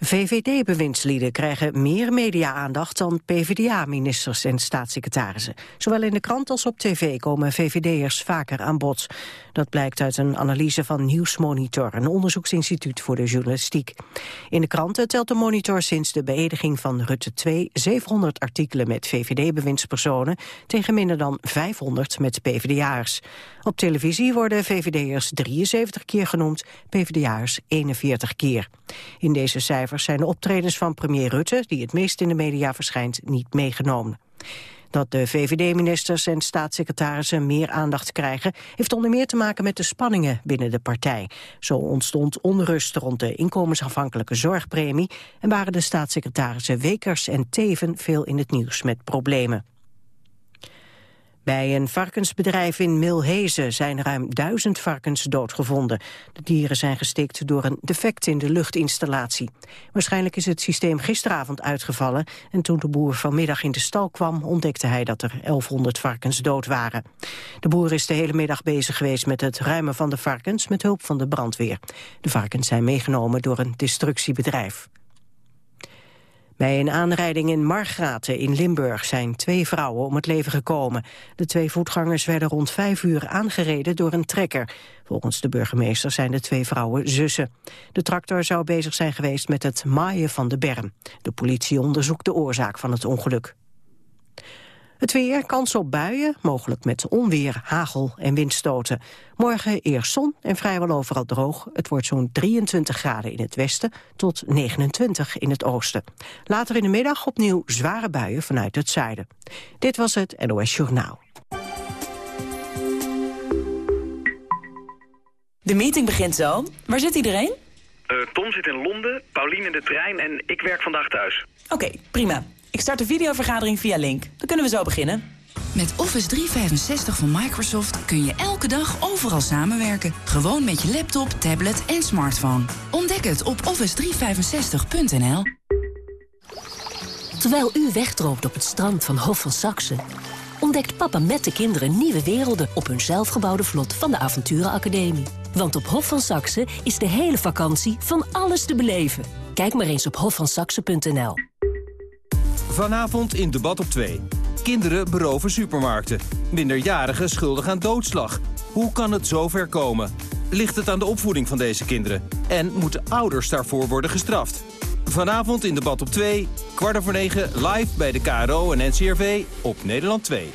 VVD-bewindslieden krijgen meer media-aandacht dan PvdA-ministers en staatssecretarissen. Zowel in de krant als op tv komen VVD'ers vaker aan bod. Dat blijkt uit een analyse van Nieuwsmonitor, een onderzoeksinstituut voor de journalistiek. In de kranten telt de monitor sinds de beëdiging van Rutte 2 700 artikelen met VVD-bewindspersonen tegen minder dan 500 met PvdA'ers. Op televisie worden VVD'ers 73 keer genoemd, PvdA'ers 41 keer. In deze cijfers zijn de optredens van premier Rutte, die het meest in de media verschijnt, niet meegenomen. Dat de VVD-ministers en staatssecretarissen meer aandacht krijgen... heeft onder meer te maken met de spanningen binnen de partij. Zo ontstond onrust rond de inkomensafhankelijke zorgpremie... en waren de staatssecretarissen Wekers en Teven veel in het nieuws met problemen. Bij een varkensbedrijf in Milhezen zijn ruim duizend varkens doodgevonden. De dieren zijn gestikt door een defect in de luchtinstallatie. Waarschijnlijk is het systeem gisteravond uitgevallen... en toen de boer vanmiddag in de stal kwam... ontdekte hij dat er 1100 varkens dood waren. De boer is de hele middag bezig geweest met het ruimen van de varkens... met hulp van de brandweer. De varkens zijn meegenomen door een destructiebedrijf. Bij een aanrijding in Margraten in Limburg zijn twee vrouwen om het leven gekomen. De twee voetgangers werden rond vijf uur aangereden door een trekker. Volgens de burgemeester zijn de twee vrouwen zussen. De tractor zou bezig zijn geweest met het maaien van de berm. De politie onderzoekt de oorzaak van het ongeluk. Het weer, kans op buien, mogelijk met onweer, hagel en windstoten. Morgen eerst zon en vrijwel overal droog. Het wordt zo'n 23 graden in het westen tot 29 in het oosten. Later in de middag opnieuw zware buien vanuit het zuiden. Dit was het NOS Journaal. De meeting begint zo. Waar zit iedereen? Uh, Tom zit in Londen, Paulien in de trein en ik werk vandaag thuis. Oké, prima. Ik start de videovergadering via Link. Dan kunnen we zo beginnen. Met Office 365 van Microsoft kun je elke dag overal samenwerken. Gewoon met je laptop, tablet en smartphone. Ontdek het op office365.nl. Terwijl u wegdroomt op het strand van Hof van Saxe... ontdekt papa met de kinderen nieuwe werelden... op hun zelfgebouwde vlot van de Avonturenacademie. Want op Hof van Saxe is de hele vakantie van alles te beleven. Kijk maar eens op hofvansaxe.nl. Vanavond in Debat op 2. Kinderen beroven supermarkten. Minderjarigen schuldig aan doodslag. Hoe kan het zover komen? Ligt het aan de opvoeding van deze kinderen? En moeten ouders daarvoor worden gestraft? Vanavond in Debat op 2, kwart over 9, live bij de KRO en NCRV op Nederland 2.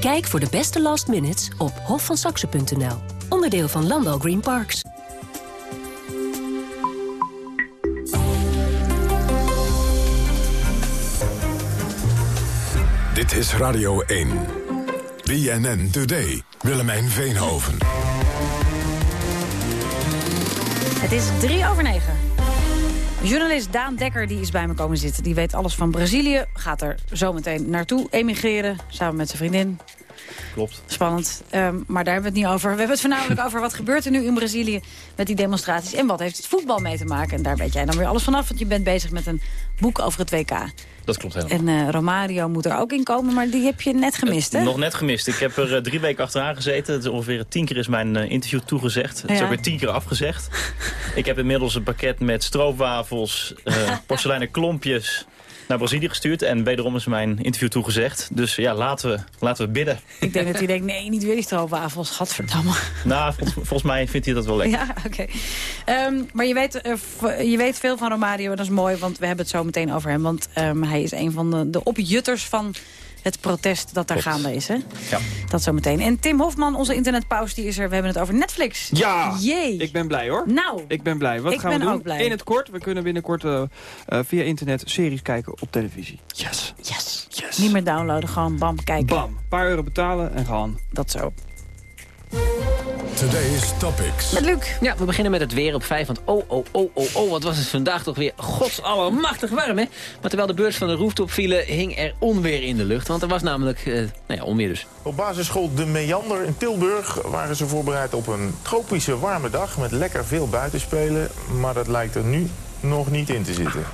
Kijk voor de beste last minutes op hofvansaxe.nl. Onderdeel van Landal Green Parks. Dit is Radio 1. BNN Today. Willemijn Veenhoven. Het is drie over negen. Journalist Daan Dekker die is bij me komen zitten. Die weet alles van Brazilië. Gaat er zometeen naartoe emigreren. Samen met zijn vriendin. Klopt. Spannend. Um, maar daar hebben we het niet over. We hebben het voornamelijk over wat gebeurt er nu in Brazilië met die demonstraties. En wat heeft het voetbal mee te maken. En daar weet jij dan weer alles vanaf. Want je bent bezig met een boek over het WK. Dat klopt helemaal. En uh, Romario moet er ook in komen, maar die heb je net gemist, hè? Nog net gemist. Ik heb er uh, drie weken achteraan gezeten. Het is ongeveer tien keer is mijn interview toegezegd. Het is ook weer tien keer afgezegd. ik heb inmiddels een pakket met stroopwafels, porseleinen klompjes naar Brazilië gestuurd. En wederom is mijn interview toegezegd. Dus ja, laten we, laten we bidden. Ik denk dat hij denkt, nee, niet weer die stroopwafels. Gadverdamme. Nou, volgens, volgens mij vindt hij dat wel lekker. Ja, oké. Okay. Um, maar je weet, uh, je weet veel van Romario. Dat is mooi, want we hebben het zo meteen over hem. Want um, hij is een van de, de opjutters van het protest dat daar Klopt. gaande is. Hè? Ja. Dat zometeen. En Tim Hofman, onze internetpauze, die is er. We hebben het over Netflix. Ja! Jee. Ik ben blij hoor. Nou. Ik ben blij. Wat ik gaan ben we doen? Ook blij. In het kort, we kunnen binnenkort uh, uh, via internet series kijken op televisie. Yes. Yes. yes. Niet meer downloaden, gewoon bam, kijken. Bam. Een paar euro betalen en gaan. Dat zo. Today's Topics. Met Luc. Ja, we beginnen met het weer op 5. Want oh, oh, oh, oh, oh, wat was het vandaag toch weer godsallemachtig warm, hè? Maar terwijl de beurs van de rooftop vielen, hing er onweer in de lucht. Want er was namelijk, uh, nou ja, onweer dus. Op basisschool De Meander in Tilburg waren ze voorbereid op een tropische warme dag... met lekker veel buitenspelen. Maar dat lijkt er nu nog niet in te zitten.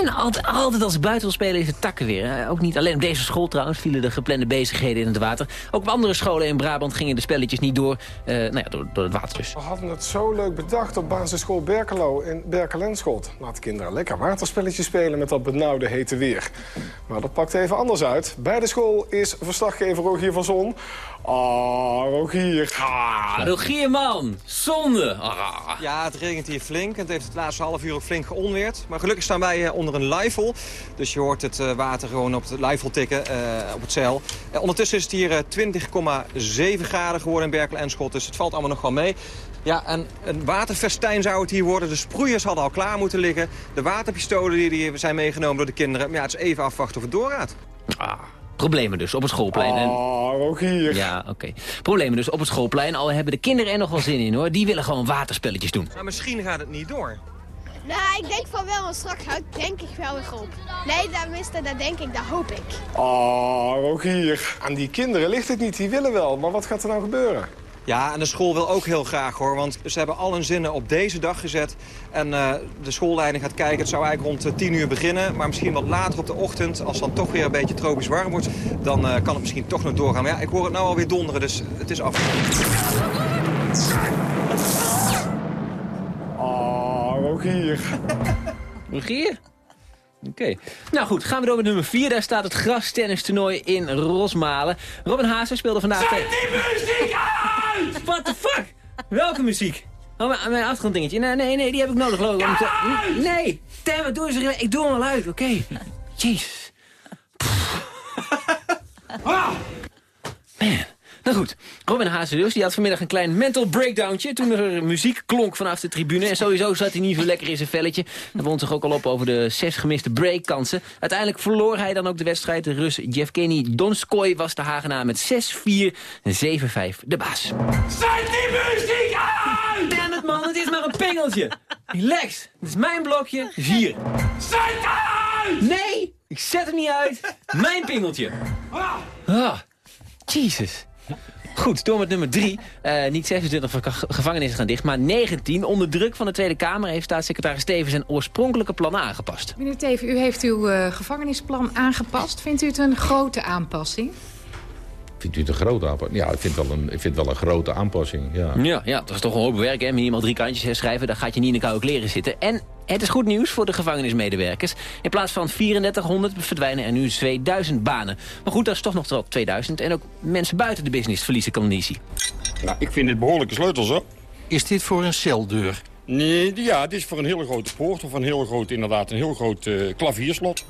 En altijd, altijd als ik buiten wil spelen is het takken weer. Ook niet alleen op deze school trouwens vielen de geplande bezigheden in het water. Ook op andere scholen in Brabant gingen de spelletjes niet door, uh, nou ja, door, door het water dus. We hadden het zo leuk bedacht op basisschool Berkelo in Berkelenschot. Laat de kinderen lekker waterspelletjes spelen met dat benauwde hete weer. Maar dat pakt even anders uit. Bij de school is verslaggever Rogier van Zon. Ah, Rogier. Ah, Rogier, man. Zonde. Ah. Ja, het regent hier flink. Het heeft het laatste half uur ook flink geonweerd. Maar gelukkig staan wij eh, onder een leifel. Dus je hoort het eh, water gewoon op het leifel tikken, uh, op het zeil. ondertussen is het hier 20,7 graden geworden in Berkel en Schot. Dus het valt allemaal nog wel mee. Ja, en een waterfestijn zou het hier worden. De sproeiers hadden al klaar moeten liggen. De waterpistolen die zijn meegenomen door de kinderen. Maar ja, het is even afwachten of het doorgaat. Ah. Problemen dus op het schoolplein. En... Oh, ook hier. Ja, oké. Problemen dus op het schoolplein. Al hebben de kinderen er nog wel zin in, hoor. Die willen gewoon waterspelletjes doen. Maar misschien gaat het niet door. Nou, ik denk van wel, want straks houdt denk ik wel weer op. Nee, tenminste, dat denk ik, dat hoop ik. Oh, ook hier. Aan die kinderen ligt het niet, die willen wel. Maar wat gaat er nou gebeuren? Ja, en de school wil ook heel graag hoor, want ze hebben al hun zinnen op deze dag gezet. En uh, de schoolleiding gaat kijken, het zou eigenlijk rond 10 uur beginnen. Maar misschien wat later op de ochtend, als het dan toch weer een beetje tropisch warm wordt... dan uh, kan het misschien toch nog doorgaan. Maar ja, ik hoor het nou alweer donderen, dus het is af. Oh, Rogier. Rogier? Oké. Nou goed, gaan we door met nummer 4. Daar staat het grastennistoernooi in Rosmalen. Robin Haase speelde vandaag... Zet die muziek uit! What the fuck? Welke muziek? Oh, mijn, achtergronddingetje. Nee, nee, nee, die heb ik nodig, geloof ik. Te... Nee, damn doe eens. Ik doe hem wel uit, oké. Okay. Jezus. Ah! Man. Nou goed, Robin dus, die had vanmiddag een klein mental breakdowntje... toen er muziek klonk vanaf de tribune. En sowieso zat hij niet zo lekker in zijn velletje. Hij wond zich ook al op over de zes gemiste breakkansen. Uiteindelijk verloor hij dan ook de wedstrijd. De Rus Jevgeny Donskoy was de Hagenaar met 6-4 en 7-5 de baas. Zet die muziek uit! Damn het man, het is maar een pingeltje. Relax, het is mijn blokje, 4. Zet uit! Nee, ik zet hem niet uit. Mijn pingeltje. Ah, ah Jesus. Goed, door met nummer 3. Uh, eh, niet 26 gevangenissen gaan dicht, maar 19. Onder druk van de Tweede Kamer heeft staatssecretaris Steven zijn oorspronkelijke plannen aangepast. Meneer Teven, u heeft uw uh, gevangenisplan aangepast. Vindt u het een grote aanpassing? Vindt u het een grote aanpassing? Ja, ik vind het wel een, ik vind wel een grote aanpassing, ja. Ja, ja dat is toch een hoop werk, hè? Minimaal drie kantjes herschrijven, daar gaat je niet in de koude kleren zitten. En het is goed nieuws voor de gevangenismedewerkers. In plaats van 3400 verdwijnen er nu 2000 banen. Maar goed, dat is toch nog wel 2000. En ook mensen buiten de business verliezen conditie. Nou, ik vind dit behoorlijke sleutels, hoor. Is dit voor een celdeur? Nee, ja, dit is voor een hele grote poort of een heel groot, inderdaad, een heel groot uh, klavierslot.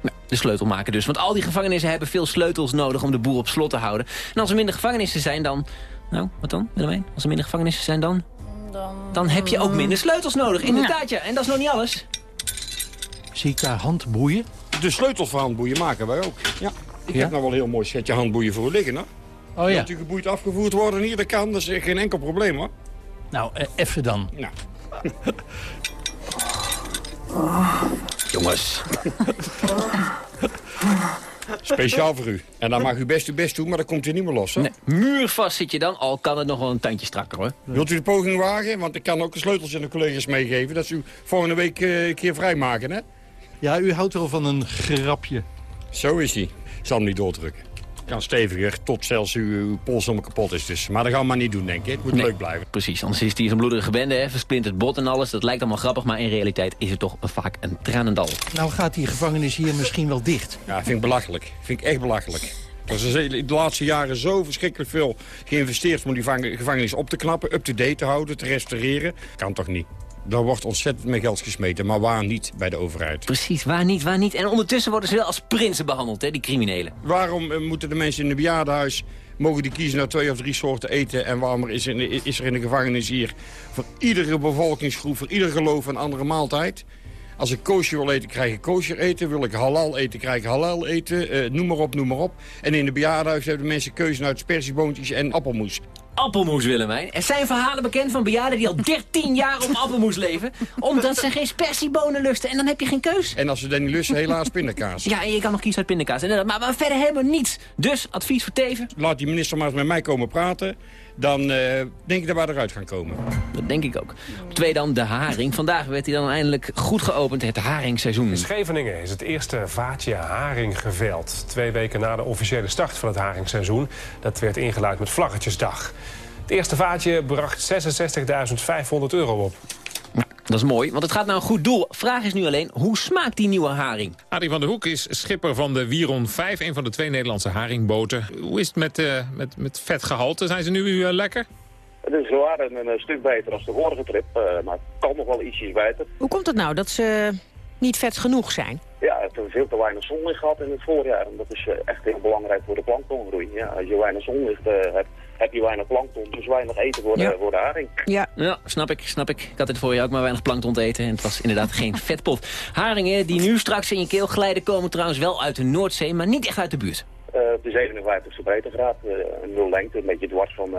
Nou, de sleutel maken dus. Want al die gevangenissen hebben veel sleutels nodig om de boel op slot te houden. En als er minder gevangenissen zijn dan... Nou, wat dan, Willemijn? Als er minder gevangenissen zijn dan... Dan, dan heb je ook minder sleutels nodig, inderdaad ja. En dat is nog niet alles. Zie ik daar handboeien? De sleutels voor handboeien maken wij ook, ja. Ik heb nou wel een heel mooi setje handboeien voor liggen, hoor. Oh ja. Dat u geboeid afgevoerd worden hier, dat kan. Dat is geen enkel probleem, hoor. Nou, eh, even dan. Nou. Jongens. Speciaal voor u. En dan mag u best uw best doen, maar dan komt u niet meer los. Hè? Nee, muurvast zit je dan, al kan het nog wel een tandje strakker hoor. Wilt u de poging wagen? Want ik kan ook de sleutels aan de collega's meegeven. Dat ze u volgende week uh, een keer vrijmaken, hè? Ja, u houdt wel van een grapje. Zo is hij. Ik zal hem niet doordrukken kan steviger tot zelfs uw, uw pols helemaal kapot is. Dus. Maar dat gaan we maar niet doen, denk ik. Het moet leuk blijven. Precies, anders is hij zo'n bloedige bende, hè, versplinterd bot en alles. Dat lijkt allemaal grappig, maar in realiteit is het toch vaak een tranendal. Nou gaat die gevangenis hier misschien wel dicht. Ja, vind ik belachelijk. Vind ik echt belachelijk. Er is de laatste jaren zo verschrikkelijk veel geïnvesteerd... om die gevangenis op te knappen, up-to-date te houden, te restaureren. Kan toch niet? Daar wordt ontzettend met geld gesmeten, maar waar niet bij de overheid. Precies, waar niet, waar niet. En ondertussen worden ze wel als prinsen behandeld, hè, die criminelen. Waarom eh, moeten de mensen in het bejaardenhuis... mogen die kiezen naar twee of drie soorten eten... en waarom is, is er in de gevangenis hier... voor iedere bevolkingsgroep, voor ieder geloof een andere maaltijd... Als ik koosje wil eten, krijg ik kosher eten. Wil ik halal eten, krijg ik halal eten. Uh, noem maar op, noem maar op. En in de bejaardenhuis hebben de mensen keuze uit spersieboontjes en appelmoes. Appelmoes, Willemijn. Er zijn verhalen bekend van bejaarden die al 13 jaar op appelmoes leven. Omdat ze geen spersiebonen lusten. En dan heb je geen keus. En als ze dan niet lusten, helaas pindakaas. Ja, en je kan nog kiezen uit pindakaas. Maar, maar verder helemaal niets. Dus, advies voor Teven. Laat die minister maar eens met mij komen praten. Dan eh, denk ik dat wij eruit gaan komen. Dat denk ik ook. Op twee dan de haring. Vandaag werd hij dan eindelijk goed geopend, het haringseizoen. In Scheveningen is het eerste vaatje haring geveld. Twee weken na de officiële start van het haringseizoen. Dat werd ingeluid met Vlaggetjesdag. Het eerste vaatje bracht 66.500 euro op. Dat is mooi, want het gaat naar een goed doel. Vraag is nu alleen, hoe smaakt die nieuwe haring? Arie van der Hoek is schipper van de Wiron 5, een van de twee Nederlandse haringboten. Hoe is het met, uh, met, met vetgehalte? Zijn ze nu uh, lekker? Het is zwaar een, een stuk beter dan de vorige trip, uh, maar het kan nog wel ietsjes beter. Hoe komt het nou dat ze niet vet genoeg zijn? Ja, het heeft veel te weinig zonlicht gehad in het voorjaar. En dat is echt heel belangrijk voor de planktongroei. Ja, als je weinig zonlicht hebt, heb je weinig plankton, dus weinig eten voor de, voor de haring. Ja. ja, snap ik, snap ik. Ik had het voor je ook maar weinig plankton te eten en het was inderdaad geen vetpot. Haringen die nu straks in je keel glijden komen trouwens wel uit de Noordzee, maar niet echt uit de buurt. Uh, de 57e breedtegraad, uh, nul lengte, een beetje dwars van, uh,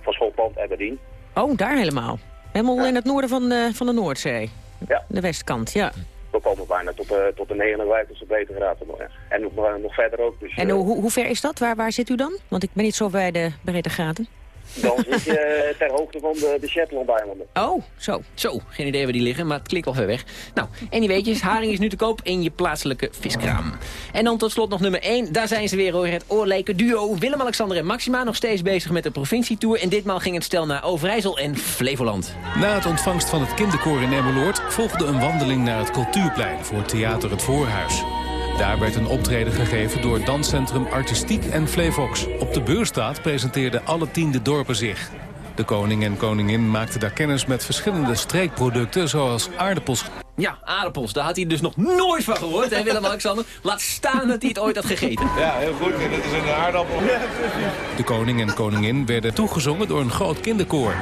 van schoolpand Aberdeen. Oh, daar helemaal. Helemaal ja. in het noorden van de, van de Noordzee. Ja. De westkant, ja. We komen bijna tot de, tot de 59e breedtegraad. En nog, nog verder ook. Dus, en hoe, hoe ver is dat? Waar, waar zit u dan? Want ik ben niet zo bij de breedtegraden. Dan zit je ter hoogte van de, de Shetland-eilanden. Oh, zo. Zo, geen idee waar die liggen, maar het klinkt wel ver weg. Nou, en die weetjes, haring is nu te koop in je plaatselijke viskraam. En dan tot slot nog nummer 1. Daar zijn ze weer hoor, het oorlijke duo. Willem-Alexander en Maxima nog steeds bezig met de provincietour. En ditmaal ging het stel naar Overijssel en Flevoland. Na het ontvangst van het kinderkoor in Emmeloord... volgde een wandeling naar het Cultuurplein voor Theater het Voorhuis. Daar werd een optreden gegeven door danscentrum Artistiek en Flevox. Op de beurstraat presenteerden alle tien de dorpen zich. De koning en koningin maakten daar kennis met verschillende streekproducten... zoals aardappels. Ja, aardappels. Daar had hij dus nog nooit van gehoord, hè Willem-Alexander? Laat staan dat hij het ooit had gegeten. Ja, heel goed. En dit is een aardappel. De koning en koningin werden toegezongen door een groot kinderkoor.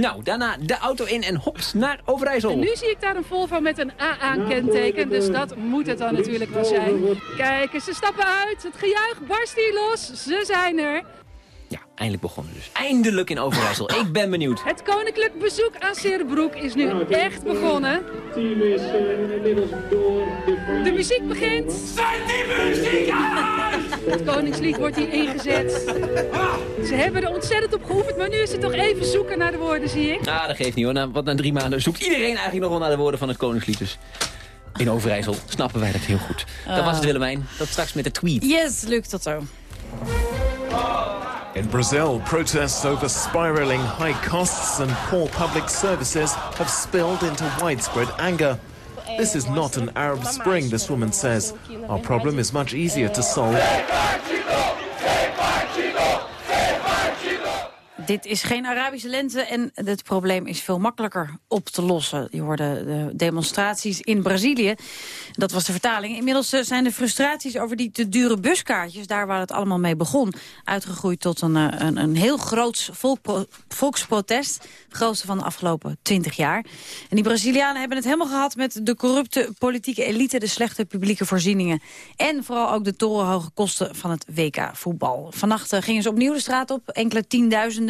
Nou, daarna de auto in en hops naar Overijssel. En nu zie ik daar een Volvo met een AA-kenteken, dus dat moet het dan natuurlijk wel zijn. Kijk, ze stappen uit, het gejuich barst hier los, ze zijn er. Eindelijk begonnen dus. Eindelijk in Overijssel. Ik ben benieuwd. Het koninklijk bezoek aan Serebroek is nu echt begonnen. De muziek begint. Zet die muziek aan! Het koningslied wordt hier ingezet. Ze hebben er ontzettend op geoefend, maar nu is het toch even zoeken naar de woorden, zie ik. Ah, dat geeft niet hoor. Na, wat na drie maanden zoekt iedereen eigenlijk nog wel naar de woorden van het koningslied. Dus in Overijssel snappen wij dat heel goed. Dat was het Willemijn. Tot straks met de tweet. Yes, lukt tot zo. In Brazil, protests over spiraling high costs and poor public services have spilled into widespread anger. This is not an Arab Spring, this woman says. Our problem is much easier to solve. Dit is geen Arabische lente en het probleem is veel makkelijker op te lossen. Je hoorde de demonstraties in Brazilië. Dat was de vertaling. Inmiddels eh, zijn de frustraties over die te dure buskaartjes... daar waar het allemaal mee begon, uitgegroeid tot een, eh, een, een heel groot volksprotest. Het grootste van de afgelopen twintig jaar. En die Brazilianen hebben het helemaal gehad met de corrupte politieke elite... de slechte publieke voorzieningen en vooral ook de torenhoge kosten van het WK-voetbal. Vannacht eh, gingen ze opnieuw de straat op, enkele tienduizenden.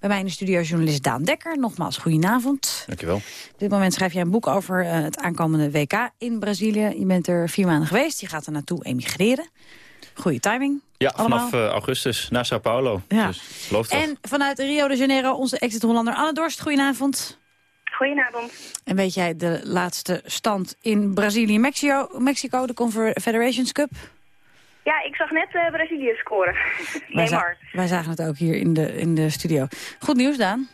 Bij mij in de studio journalist Daan Dekker. Nogmaals, goedenavond. Dankjewel. Op dit moment schrijf jij een boek over uh, het aankomende WK in Brazilië. Je bent er vier maanden geweest. Je gaat er naartoe emigreren. Goede timing. Ja, Allemaal. vanaf uh, augustus naar Sao Paulo. Ja. Dus loopt en vanuit Rio de Janeiro onze exit-Hollander Anne Dorst. Goedenavond. Goedenavond. En weet jij de laatste stand in Brazilië-Mexico, Mexico, de Confederations Cup? Ja, ik zag net uh, Brazilië scoren. wij, za wij zagen het ook hier in de, in de studio. Goed nieuws, Daan.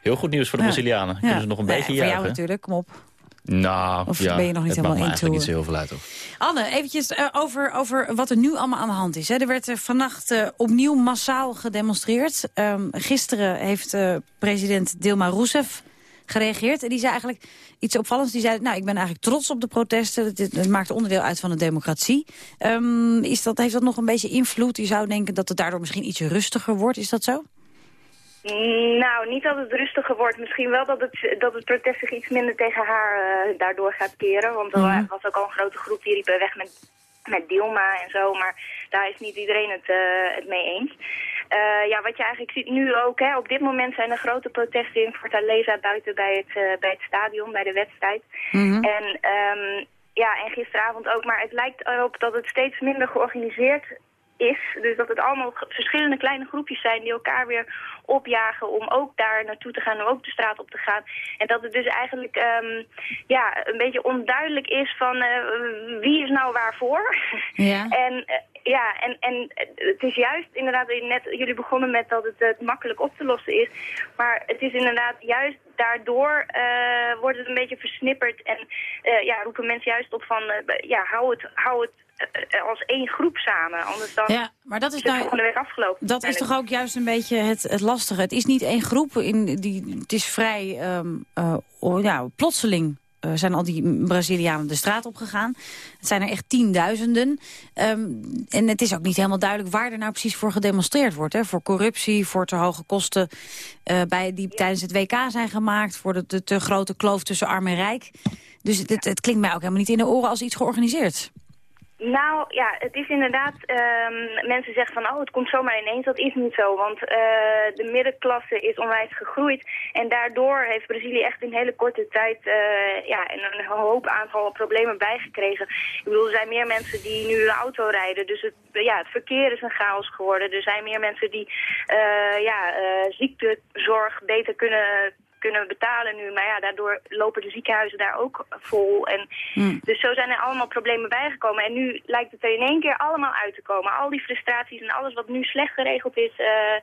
Heel goed nieuws voor de Ja. Brazilianen. Ja. Kunnen ze nog een Ja, beetje Voor juichen. jou natuurlijk, kom op. Nou, Of ja, ben je nog niet het helemaal maakt me into- eigenlijk niet zo heel veel uit. Hoor. Anne, eventjes eh, over, over wat er nu allemaal aan de hand is. Hè. Er werd eh, vannacht eh, opnieuw massaal gedemonstreerd. Ehm, gisteren heeft eh, president Dilma Rousseff gereageerd. En die zei eigenlijk iets opvallends. Die zei, nou, ik ben eigenlijk trots op de protesten. Het, het maakt onderdeel uit van de democratie. Ehm, is dat, heeft dat nog een beetje invloed? Je zou denken dat het daardoor misschien iets rustiger wordt. Is dat zo? Mm, Nou, niet dat het rustiger wordt. Misschien wel dat het, dat het protest zich iets minder tegen haar eh, daardoor gaat keren. Want er Mhm. was ook al een grote groep die riep eh, weg met met Dilma en zo, maar daar is niet iedereen het, eh, het mee eens. Eh, ja, wat je eigenlijk ziet nu ook, hè, op dit moment zijn er grote protesten in Fortaleza buiten bij het, eh, bij het stadion, bij de wedstrijd. En ehm, ja, en gisteravond ook, maar het lijkt erop dat het steeds minder georganiseerd is. Dus dat het allemaal verschillende kleine groepjes zijn die elkaar weer opjagen om ook daar naartoe te gaan, om ook de straat op te gaan. En dat het dus eigenlijk ehm, ja, een beetje onduidelijk is van eh, wie is nou waarvoor. Ja. En ja, en, en het is juist inderdaad, net jullie begonnen met dat het, het makkelijk op te lossen is. Maar het is inderdaad juist daardoor eh, wordt het een beetje versnipperd. En eh, ja, roepen mensen juist op van, eh, ja, hou het, hou het eh, als één groep samen. Anders dan Ja, maar dat is nou- volgende week afgelopen. Dat is toch ook juist een beetje het, het lastige. Het is niet één groep. In die, het is vrij ehm, eh, ja, plotseling eh, zijn al die Brazilianen de straat opgegaan. Het zijn er echt tienduizenden. Ehm, en het is ook niet helemaal duidelijk waar er nou precies voor gedemonstreerd wordt. Hè? Voor corruptie, voor te hoge kosten eh, bij, die tijdens het WK zijn gemaakt. Voor de, te grote kloof tussen arm en rijk. Dus het, het klinkt mij ook helemaal niet in de oren als iets georganiseerd. Nou ja, het is inderdaad, ehm, mensen zeggen van oh het komt zomaar ineens, dat is niet zo. Want eh, de middenklasse is onwijs gegroeid en daardoor heeft Brazilië echt in hele korte tijd eh, ja, een, hoop aantal problemen bijgekregen. Ik bedoel, er zijn meer mensen die nu een auto rijden, dus het, ja, het verkeer is een chaos geworden. Er zijn meer mensen die eh, ja, ziektezorg beter kunnen kunnen betalen nu. Maar ja, daardoor lopen de ziekenhuizen daar ook vol. En dus zo zijn er allemaal problemen bijgekomen. En nu lijkt het er in één keer allemaal uit te komen. Al die frustraties en alles wat nu slecht geregeld is, eh,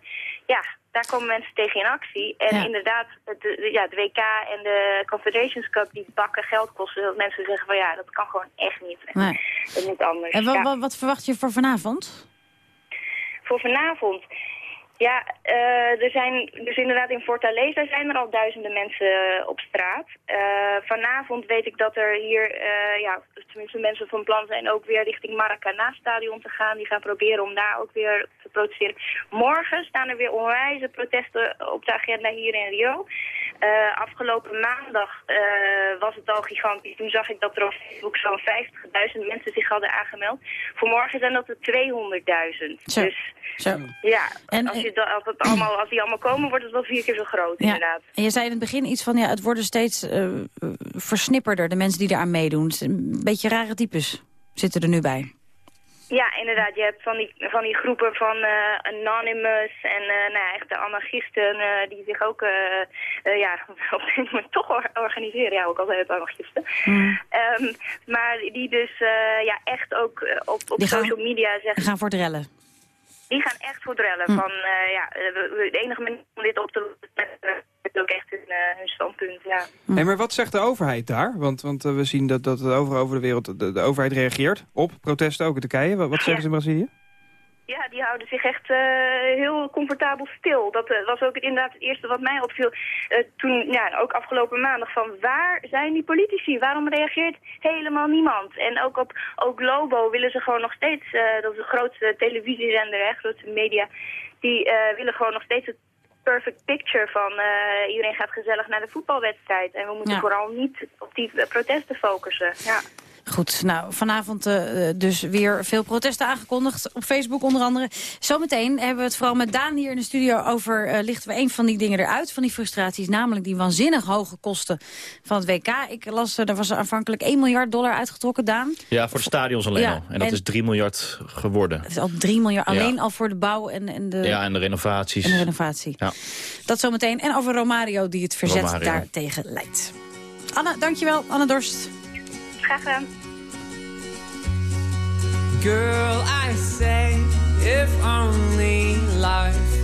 ja, daar komen mensen tegen in actie. En Ja. inderdaad, het, de- ja, het WK en de Confederations Cup die bakken geld kosten. Dat mensen zeggen van ja, dat kan gewoon echt niet. Nee. Dat moet anders. En wa- Ja. wa- wat verwacht je voor vanavond? Voor vanavond. Ja, eh, er zijn dus inderdaad in Fortaleza zijn er al duizenden mensen op straat. Eh, vanavond weet ik dat er hier, eh, ja, tenminste mensen van plan zijn ook weer richting Maracana-stadion te gaan. Die gaan proberen om daar ook weer te protesteren. Morgen staan er weer onwijze protesten op de agenda hier in Rio. Eh, afgelopen maandag eh, was het al gigantisch. Toen zag ik dat er op Facebook zo'n 50.000 mensen zich hadden aangemeld. Voor morgen zijn dat er 200.000. Zo. Dus Zo. ja, En- als, je da- als, het allemaal, als die allemaal komen, wordt het wel vier keer zo groot, inderdaad. En je zei in het begin iets van, ja, het worden steeds eh, versnipperder, de mensen die eraan meedoen. Een beetje rare types zitten er nu bij. Ja, inderdaad. Je hebt van die, van die groepen van eh, Anonymous en eh, nou, ja, echt de anarchisten eh, die zich ook ja, op dit moment toch or- organiseren. Ja, ook altijd anarchisten. Ehm, maar die dus ja, echt ook op, op Die gaan- social media zeggen... Gaan voor het rellen. Die gaan echt voor het rellen. Hm. Van, eh, ja, eh, de enige manier om dit op te lossen is ook echt hun, eh, hun standpunt. Ja. Hey, maar wat zegt de overheid daar? Want, want we zien dat, dat overal over de wereld de, de overheid reageert op protesten, ook in Turkije. Wat, wat zeggen ze in Brazilië? Ja, die houden zich echt eh, heel comfortabel stil. Dat eh, was ook het, inderdaad het eerste wat mij opviel. eh, toen, ja, ook afgelopen maandag, van waar zijn die politici? Waarom reageert helemaal niemand? En ook op ook Globo willen ze gewoon nog steeds, dat is de grootste televisiezender, hè, grootste media, die willen gewoon nog steeds het perfect picture van iedereen gaat gezellig naar de voetbalwedstrijd. En we moeten Ja. vooral niet op die protesten focussen. Ja. Goed, nou, vanavond eh, dus weer veel protesten aangekondigd. Op Facebook onder andere. Zometeen hebben we het vooral met Daan hier in de studio over... eh, lichten we een van die dingen eruit, van die frustraties. Namelijk die waanzinnig hoge kosten van het WK. Ik las, eh, er was aanvankelijk 1 miljard dollar uitgetrokken, Daan. Ja, voor de stadions alleen Ja, al. En dat en- is 3 miljard geworden. Het is al 3 miljard, Ja. alleen al voor de bouw en, en, de, Ja, en de renovaties. en de renovatie. Ja. Dat zometeen. En over Romario die het verzet Romario. daartegen leidt. Anna, dankjewel. Anna Dorst. Graag gedaan. Girl, I say, if only life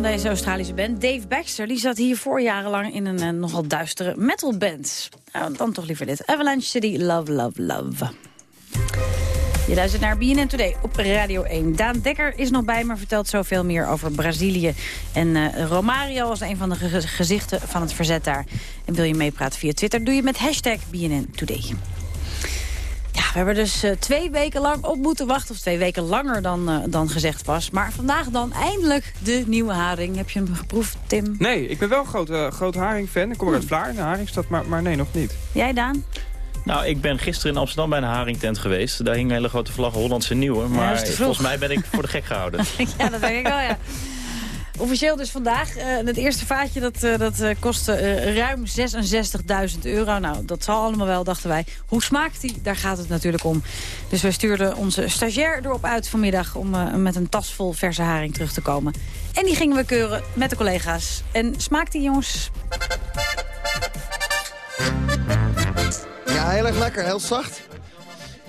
van deze Australische band, Dave Baxter... die zat hiervoor jarenlang in een eh, nogal duistere metalband. Nou, dan toch liever dit. Avalanche City, Love, Love, Love. Je luistert naar BNN Today op Radio 1. Daan Dekker is nog bij, maar vertelt zoveel meer over Brazilië. En eh, Romario was een van de ge- gezichten van het verzet daar. En wil je meepraten via Twitter, doe je met hashtag BNN Today. We hebben dus eh, twee weken lang op moeten wachten. Of twee weken langer dan, eh, dan gezegd was. Maar vandaag dan eindelijk de nieuwe haring. Heb je hem geproefd, Tim? Nee, ik ben wel een groot, eh, groot haring-fan. Ik kom uit Vlaar, de haringstad, maar, maar nee, nog niet. Jij, Daan? Nou, ik ben gisteren in Amsterdam bij een haringtent geweest. Daar hing een hele grote vlag Hollandse Nieuwe. Maar volgens mij ben ik voor de gek gehouden. ja, dat denk ik wel, ja. Officieel dus vandaag. eh, het eerste vaatje dat, eh, dat eh, kostte eh, ruim 66.000 euro. Nou, dat zal allemaal wel, dachten wij. Hoe smaakt die? Daar gaat het natuurlijk om. Dus wij stuurden onze stagiair erop uit vanmiddag... om eh, met een tas vol verse haring terug te komen. En die gingen we keuren met de collega's. En smaakt die, jongens? Ja, heel erg lekker. Heel zacht.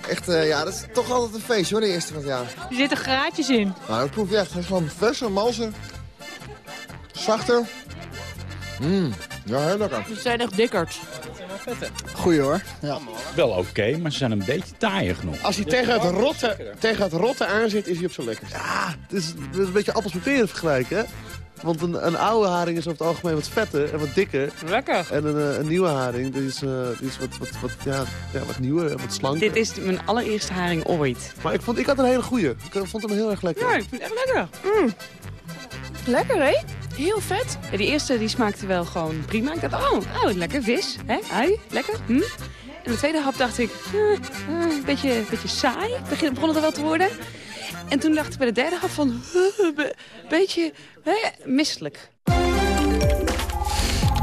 Echt, eh, ja, dat is toch altijd een feestje hoor, de eerste van het jaar. Er zitten graadjes in. Nou, dat proef je echt. Gewoon verser, malser. Zachter. Mmm, ja, heel lekker. Ze zijn echt dikkerd. Goeie hoor. Ja. Wel oké, maar ze zijn een beetje taaiig nog. Als hij tegen het, rotte, tegen het rotte aan zit, is hij op zijn lekker. Ja, het is, het is een beetje appels met peren vergelijken, hè? Want een, een oude haring is over het algemeen wat vetter en wat dikker. Lekker. En een, eh, een nieuwe haring, die is, eh, die is wat, wat, wat, ja, ja, wat nieuwer en wat slanker. Dit is mijn allereerste haring ooit. Maar ik, vond, ik had een hele goeie. Ik eh, vond hem heel erg lekker. Ja, ik vind het echt lekker. Mm. Lekker, hè? Heel vet. Ja, die eerste die smaakte wel gewoon prima. Ik dacht, oh, oh lekker vis. Hè? Ui, lekker. Hm? En de tweede hap dacht ik, eh, eh, een beetje, beetje saai. Begin, begon het er wel te worden. En toen dacht ik bij de derde hap van, een be- beetje eh, misselijk.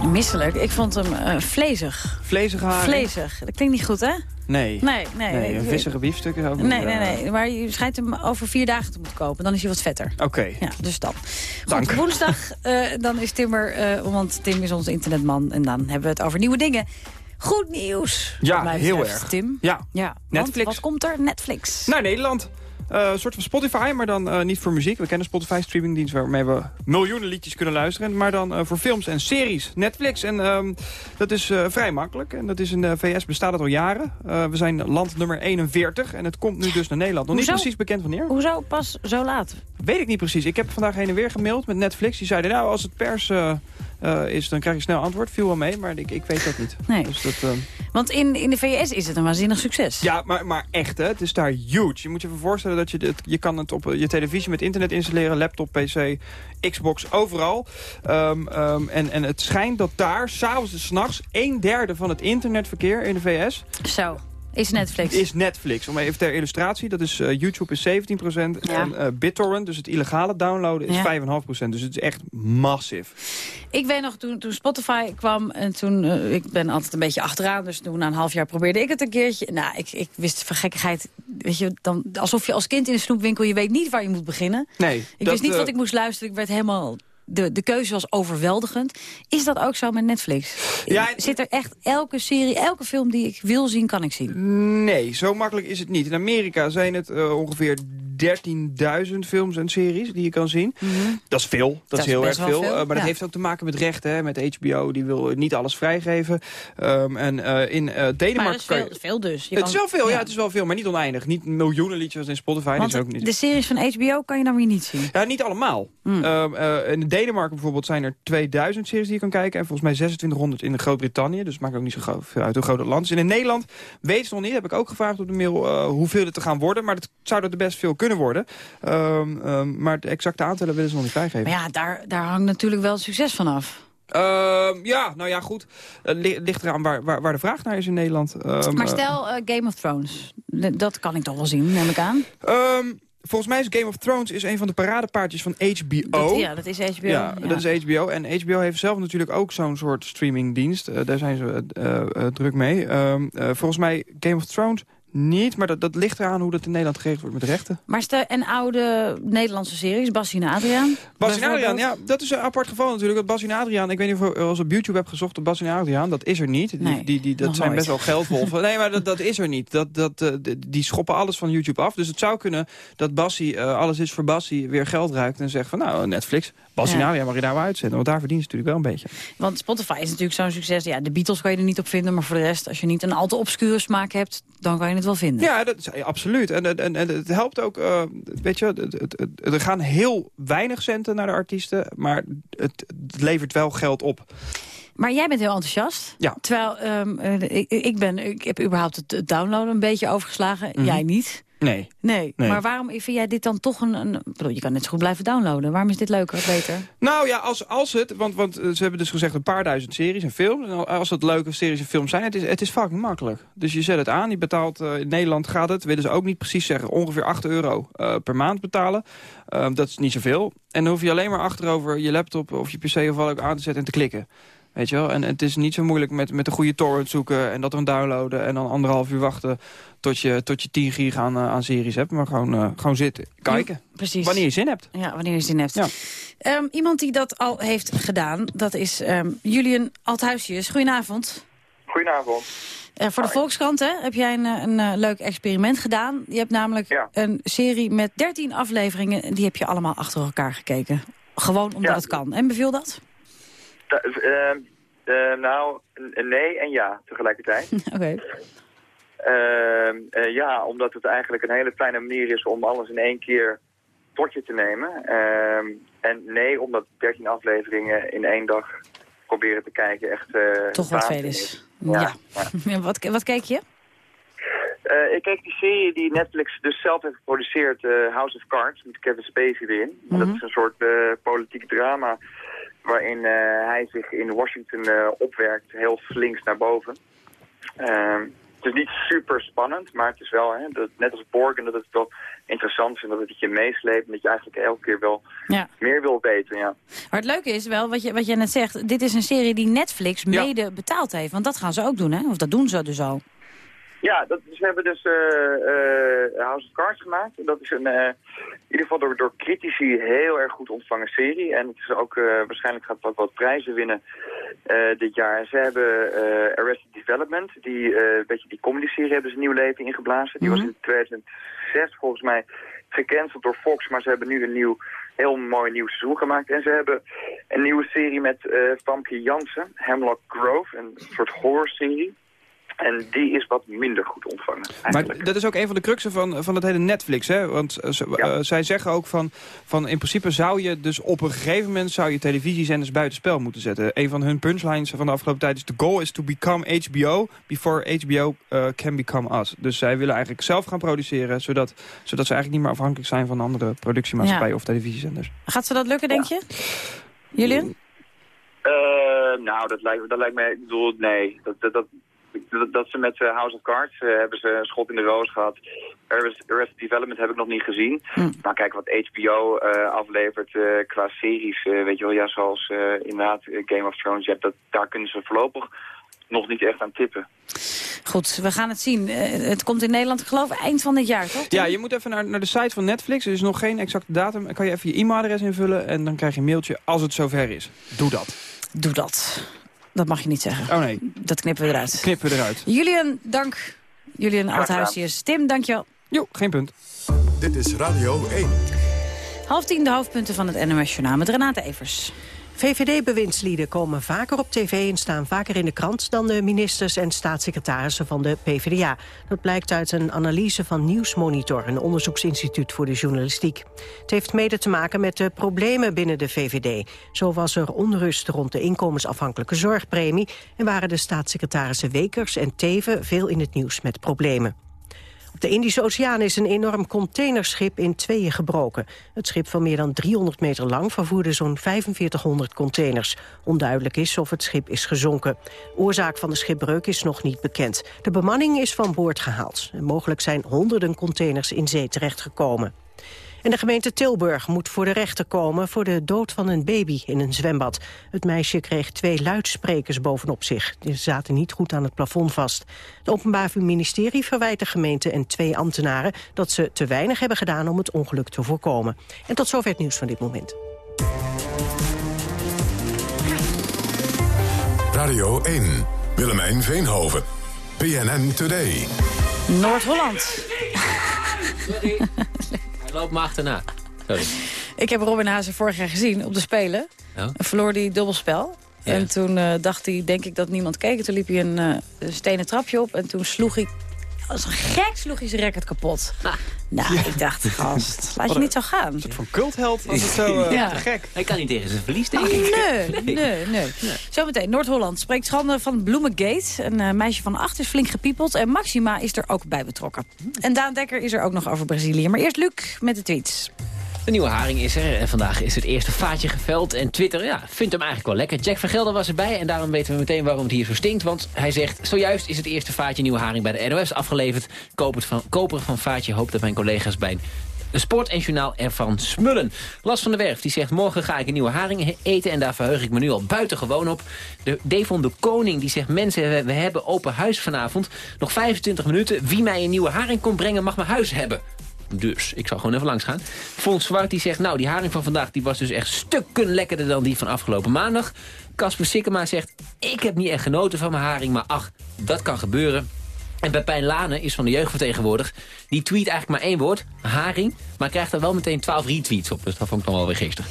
Misselijk. Ik vond hem eh, vlezig. Vlezige haring? Vlezig. Dat klinkt niet goed, hè? Nee. Nee, nee. nee een vissige biefstuk is ook niet, Nee, nee, eh, nee. Maar je schijnt hem over vier dagen te moeten kopen. Dan is hij wat vetter. Oké. Ja, dus dan. Dank. Goed, woensdag eh, dan is Tim er, eh, want Tim is onze internetman. En dan hebben we het over nieuwe dingen. Goed nieuws. Ja, mij heel erg. Tim. Ja, Ja, Netflix. wat komt er? Netflix. Naar Nederland. Eh, een soort van Spotify, maar dan eh, niet voor muziek. We kennen Spotify streamingdienst waarmee we miljoenen liedjes kunnen luisteren. Maar dan eh, voor films en series. Netflix. En ehm, dat is vrij makkelijk. En dat is in de VS bestaat het al jaren. We zijn land nummer 41 en het komt nu dus naar Nederland. Nog niet precies bekend wanneer. Hoezo pas zo laat? Weet ik niet precies. Ik heb vandaag heen en weer gemaild met Netflix. Die zeiden, nou, als het pers eh, eh, is, dan krijg je snel antwoord. Viel wel mee, maar ik, ik weet dat niet. Nee. Dus dat, eh, Want in, in de VS is het een waanzinnig succes. Ja, maar, maar echt, hè. Het is daar huge. Je moet je even voorstellen dat je dit, je kan het op je televisie met internet installeren, laptop, pc, Xbox, overal. Ehm, ehm, en, en het schijnt dat daar, s'avonds en s'nachts, een derde van het internetverkeer in de VS... Zo. Is Netflix. Is Netflix. Om even ter illustratie, dat is eh, YouTube is 17% Ja. en eh, BitTorrent, dus het illegale downloaden, is Ja. 5,5%. Dus het is echt massief. Ik weet nog, toen, toen Spotify kwam en toen... eh, ik ben altijd een beetje achteraan, dus toen na een half jaar probeerde ik het een keertje. Nou, ik, ik wist van gekkigheid, weet je, dan, alsof je als kind in een snoepwinkel... je weet niet waar je moet beginnen. Nee. Ik dat, wist niet wat ik moest luisteren, ik werd helemaal... De, de keuze was overweldigend. Is dat ook zo met Netflix? Ja, Zit er echt elke serie, elke film die ik wil zien, kan ik zien? Nee, zo makkelijk is het niet. In Amerika zijn het eh, ongeveer 13.000 films en series die je kan zien. Dat is veel, dat, Dat is heel erg veel. veel, Eh, maar dat heeft ook te maken met rechten, hè, met HBO. Die wil niet alles vrijgeven. Ehm, en eh, in eh, Maar Denemarken... dat is je- veel, veel dus. Je het kan- is wel veel, ja. ja. het is wel veel, maar niet oneindig. Niet miljoenen liedjes in Spotify, Want dat is ook niet. de series van HBO kan je dan weer niet zien. Ja, niet allemaal. Hmm. Ehm, eh, in Denemarken bijvoorbeeld zijn er 2000 series die je kan kijken. En volgens mij 2600 in Groot-Brittannië. Dus het maakt ook niet zo veel uit hoe groot het land is. En in Nederland weet ze nog niet. Heb ik ook gevraagd op de mail eh, hoeveel het te gaan worden. Maar het zou er best veel kunnen worden. Ehm, ehm, maar de exacte aantallen willen ze nog niet vrijgeven. Maar ja, daar, daar hangt natuurlijk wel succes van af. Ehm, ja, nou ja, goed. Het li- ligt eraan waar, waar, waar de vraag naar is in Nederland. Maar eh, stel Game of Thrones. Dat kan ik toch wel zien, neem ik aan. Volgens mij is Game of Thrones is een van de paradepaardjes van HBO. Dat, ja, dat is HBO. Ja, dat is HBO. En HBO heeft zelf natuurlijk ook zo'n soort streamingdienst. Eh, daar zijn ze eh, eh, druk mee. Ehm, eh, volgens mij Game of Thrones niet, maar dat, dat ligt eraan hoe dat in Nederland geregeld wordt met rechten. Maar stel, en oude Nederlandse series, en Adriaan. Bas en bijvoorbeeld. Adriaan, ja, dat is een apart geval natuurlijk. Want Bas en Adriaan, ik weet niet of je eens op YouTube hebt gezocht op Bas en Adriaan. Dat is er niet. Die, Nee, die, die, dat zijn nooit. best wel geldwolven. nee, maar dat, dat is er niet. Dat, dat, eh, die schoppen alles van YouTube af. Dus het zou kunnen dat Bassie, eh, alles is voor Bassie, weer geld ruikt. En zegt van nou, Netflix, Ja. Mag je daar wel uitzenden. Want daar verdient ze natuurlijk wel een beetje. Want Spotify is natuurlijk zo'n succes. Ja, de Beatles kan je er niet op vinden. Maar voor de rest, als je niet een al te obscure smaak hebt... dan kan je het wel vinden. Ja, dat is, absoluut. En, en, en het helpt ook, eh, weet je, het, het, het- er gaan heel weinig centen naar de artiesten, maar het, het levert wel geld op. Maar jij bent heel enthousiast. Ja. Terwijl ehm, eh, ik, ik, ben, ik heb überhaupt het, het downloaden een beetje overgeslagen. Mhm. Jij niet. Nee. Nee. Nee. Maar waarom vind jij dit dan toch een... een ik bedoel, je kan net zo goed blijven downloaden. Waarom is dit leuker, beter? Nou ja, als, als het, want, want eh, ze hebben dus gezegd een paar duizend series en films. En als het leuke series en films zijn, het is, het is fucking makkelijk. Dus je zet het aan, je betaalt, eh, in Nederland gaat het, willen ze ook niet precies zeggen, ongeveer 8 euro eh, per maand betalen. Ehm, dat is niet zoveel. En dan hoef je alleen maar achterover je laptop of je pc of wat ook aan te zetten en te klikken. Weet je wel? En het is niet zo moeilijk met, met een goede torrent zoeken en dat dan downloaden. En dan anderhalf uur wachten tot je, tot je 10 gig aan, eh, aan series hebt. Maar gewoon, eh, gewoon zitten, kijken. Precies. Wanneer je zin hebt. Ja, wanneer je zin hebt. Ja. Ehm, iemand die dat al heeft gedaan, dat is ehm, Julian Althuisjes. Goedenavond. Goedenavond. Eh, voor de Volkskrant hè, heb jij een, een eh, leuk experiment gedaan. Je hebt namelijk een serie met 13 afleveringen. Die heb je allemaal achter elkaar gekeken. Gewoon omdat Ja. het kan. En beviel dat? Da- eh, eh, nou, nee en ja tegelijkertijd. Oké. Ehm, eh, ja, omdat het eigenlijk een hele fijne manier is om alles in één keer tot je te nemen. Ehm, en nee, omdat 13 afleveringen in één dag proberen te kijken echt... eh, Toch wat veel is. Ja. Ja. ja. wat, wat keek je? Eh, ik keek die serie die Netflix dus zelf heeft geproduceerd, House of Cards, met Kevin Spacey erin. Dat is een soort eh, politiek drama waarin eh, hij zich in Washington eh, opwerkt, heel slinks naar boven. Ehm, het is niet super spannend, maar het is wel, hè, dat, net als Borgen, dat het wel interessant is en dat het je meesleept en dat je eigenlijk elke keer wel Ja. meer wil weten. Ja. Maar het leuke is wel, wat je, wat je net zegt... dit is een serie die Netflix Ja. mede betaald heeft. Want dat gaan ze ook doen, hè? Of dat doen ze dus al. Ja, dat, ze hebben dus eh, eh, House of Cards gemaakt. En Dat is een, eh, in ieder geval door, door critici heel erg goed ontvangen serie. En het is ook, waarschijnlijk gaat het ook wat prijzen winnen dit jaar. Ze hebben Arrested Development, die een beetje die comedy-serie hebben ze nieuw leven ingeblazen. Die was in 2006 volgens mij gecanceld door Fox, maar ze hebben nu een nieuw, heel mooi nieuw seizoen gemaakt. En ze hebben een nieuwe serie met Famke Jansen, Hemlock Grove, een soort horror-serie. En die is wat minder goed ontvangen. Maar dat is ook een van de cruxen van, van het hele Netflix. Hè? Want eh, ze- eh, zij zeggen ook van, van... in principe zou je dus op een gegeven moment... zou je televisiezenders buitenspel moeten zetten. Een van hun punchlines van de afgelopen tijd is... the goal is to become HBO before HBO eh, can become us. Dus zij willen eigenlijk zelf gaan produceren... zodat, zodat ze eigenlijk niet meer afhankelijk zijn van andere productiemaatschappijen Ja. of televisiezenders. Gaat ze dat lukken, denk je? Julian? Eh, nou, dat lijkt, dat lijkt mij... Ik bedoel, nee. Dat, dat, dat, dat, dat ze met eh, House of Cards eh, hebben ze een schot in de roos gehad. Arrest- Arrested Development heb ik nog niet gezien. Maar kijk, wat HBO eh, aflevert eh, qua series, eh, weet je wel, ja, zoals eh, inderdaad Game of Thrones, ja, dat, daar kunnen ze voorlopig nog niet echt aan tippen. Goed, we gaan het zien. Het komt in Nederland, ik geloof, eind van dit jaar, toch? Ja, je moet even naar, naar de site van Netflix. Er is nog geen exacte datum. Dan kan je even je e-mailadres invullen en dan krijg je een mailtje als het zover is. Doe dat. Doe dat. Dat mag je niet zeggen. Oh nee. Dat knippen we eruit. Knippen we eruit. Julian, dank. Julian. Oudhuisjes. Tim, dankjewel. Jo, geen punt. Dit is Radio 1. Half tien de hoofdpunten van het NOS Journaal met Renate Evers. VVD-bewindslieden komen vaker op tv en staan vaker in de krant... dan de ministers en staatssecretarissen van de PvdA. Dat blijkt uit een analyse van Nieuwsmonitor... een onderzoeksinstituut voor de journalistiek. Het heeft mede te maken met de problemen binnen de VVD. Zo was er onrust rond de inkomensafhankelijke zorgpremie... en waren de staatssecretarissen Wekers en Teven veel in het nieuws met problemen. Op de Indische Oceaan is een enorm containerschip in tweeën gebroken. Het schip van meer dan 300 meter lang vervoerde zo'n 4500 containers. Onduidelijk is of het schip is gezonken. Oorzaak van de schipbreuk is nog niet bekend. De bemanning is van boord gehaald. En mogelijk zijn honderden containers in zee terechtgekomen. En de gemeente Tilburg moet voor de rechter komen voor de dood van een baby in een zwembad. Het meisje kreeg twee luidsprekers bovenop zich. Die zaten niet goed aan het plafond vast. Het Openbaar Ministerie verwijt de gemeente en twee ambtenaren dat ze te weinig hebben gedaan om het ongeluk te voorkomen. En tot zover het nieuws van dit moment. Radio 1. Willemijn Veenhoven. PNN Today. Noord-Holland. Hij loopt me achterna. Sorry. Ik heb Robin Hazen vorig jaar gezien op de Spelen. En verloor hij dubbelspel. Ja. En toen eh, dacht hij, denk ik, dat niemand keek. En toen liep hij een een stenen trapje op. En toen sloeg hij, als een gek, sloeg hij zijn racket kapot. Nou, ik dacht, gast, laat je niet zo gaan. Een soort van cultheld was het zo eh, Ja. te gek. Hij kan niet tegen zijn verlies, denk ik. Nee, nee, nee. Zometeen, Noord-Holland spreekt schande van Bloemengate. Een eh, meisje van acht is flink gepiepeld. En Maxima is er ook bij betrokken. En Daan Dekker is er ook nog over Brazilië. Maar eerst Luc met de tweets. De nieuwe haring is er en vandaag is het eerste vaatje geveld. En Twitter ja, vindt hem eigenlijk wel lekker. Jack van Gelder was erbij en daarom weten we meteen waarom het hier zo stinkt. Want hij zegt, zojuist is het eerste vaatje nieuwe haring bij de NOS afgeleverd. Koper van, koper van vaatje hoopt dat mijn collega's bij een sport en journaal ervan smullen. Las van der Werf die zegt, morgen ga ik een nieuwe haring eten... en daar verheug ik me nu al buitengewoon op. De Devon de Koning die zegt, mensen, we hebben open huis vanavond. Nog 25 minuten. Wie mij een nieuwe haring komt brengen, mag mijn huis hebben. Dus, ik zal gewoon even langs gaan. Fons Zwart die zegt, nou, die haring van vandaag... die was dus echt stukken lekkerder dan die van afgelopen maandag. Casper Sikkema zegt, ik heb niet echt genoten van mijn haring... maar ach, dat kan gebeuren. En Pepijn Lane is van de jeugd vertegenwoordigd. Die tweet eigenlijk maar één woord, haring... maar krijgt er wel meteen 12 retweets op. Dus dat vond ik dan wel weer geestig.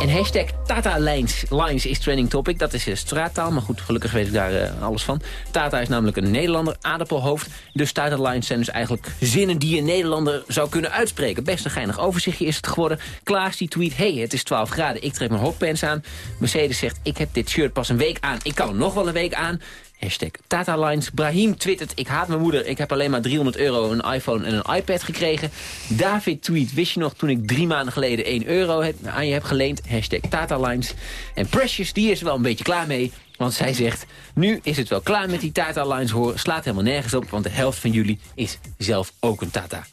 En hashtag Tata Lines, Lines is trending topic. Dat is eh, straattaal, maar goed, gelukkig weet ik daar eh, alles van. Tata is namelijk een Nederlander, aardappelhoofd. Dus Tata Lines zijn dus eigenlijk zinnen die een Nederlander zou kunnen uitspreken. Best een geinig overzichtje is het geworden. Klaas die tweet, hey, het is 12 graden, ik trek mijn hotpants aan. Mercedes zegt, ik heb dit shirt pas een week aan. Ik kan hem nog wel een week aan. Hashtag Tata Lines. Brahim twittert, ik haat mijn moeder. Ik heb alleen maar 300 euro, een iPhone en een iPad gekregen. David tweet, wist je nog toen ik drie maanden geleden 1 euro heb, aan je heb geleend? Hashtag Tata Lines. En Precious, die is er wel een beetje klaar mee. Want zij zegt, nu is het wel klaar met die Tata Lines horen. Slaat helemaal nergens op, want de helft van jullie is zelf ook een Tata.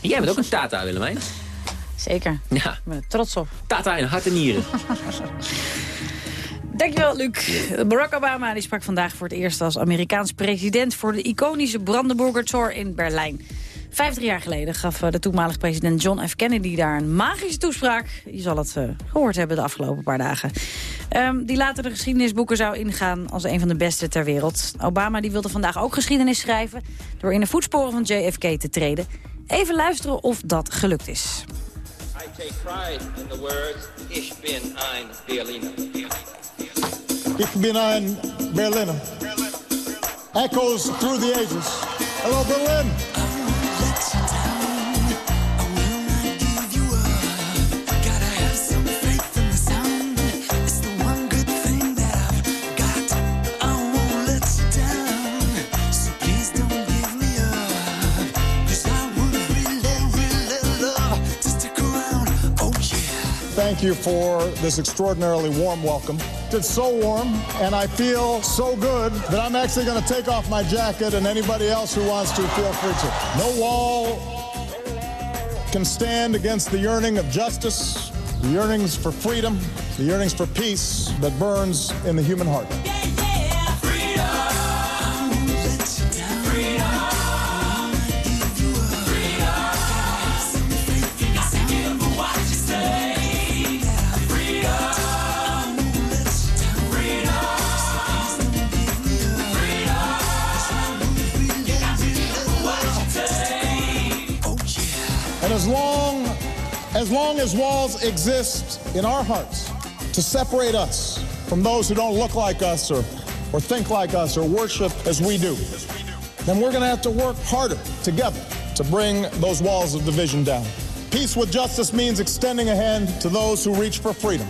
Jij bent ook een Tata, Willemijn. Zeker. Ja. Ik ben er trots op. Tata in hart en nieren. Dankjewel, Luc. Barack Obama die sprak vandaag voor het eerst als Amerikaans president... voor de iconische Brandenburger Tor in Berlijn. Vijftig jaar geleden gaf eh, de toenmalige president John F. Kennedy daar een magische toespraak. Je zal het eh, gehoord hebben de afgelopen paar dagen. Ehm, die later de geschiedenisboeken zou ingaan als een van de beste ter wereld. Obama die wilde vandaag ook geschiedenis schrijven... door in de voetsporen van JFK te treden. Even luisteren of dat gelukt is. In bin ein Berliner. Echoes through the ages. Hello, Berlin. Thank you for this extraordinarily warm welcome. It's so warm and I feel so good that I'm actually going to take off my jacket and anybody else who wants to feel free to. No wall can stand against the yearning of justice, the yearnings for freedom, the yearnings for peace that burns in the human heart. As long as long as walls exist in our hearts to separate us from those who don't look like us or, or think like us or worship as we do, then we're going to have to work harder together to bring those walls of division down. Peace with justice means extending a hand to those who reach for freedom.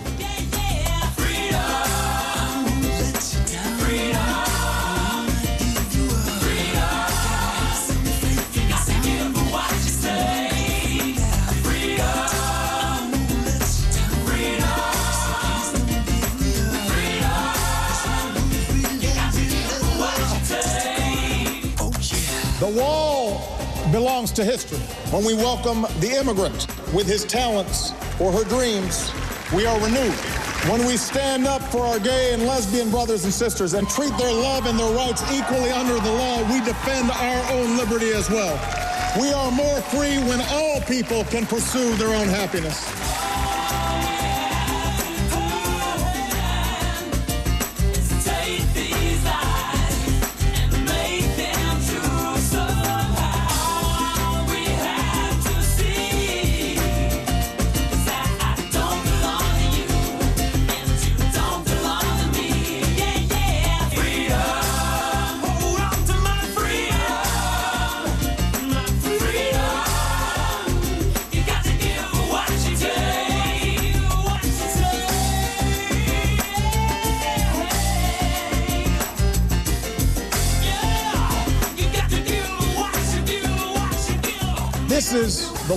The wall belongs to history. When we welcome the immigrant with his talents or her dreams, we are renewed. When we stand up for our gay and lesbian brothers and sisters and treat their love and their rights equally under the law, we defend our own liberty as well. We are more free when all people can pursue their own happiness.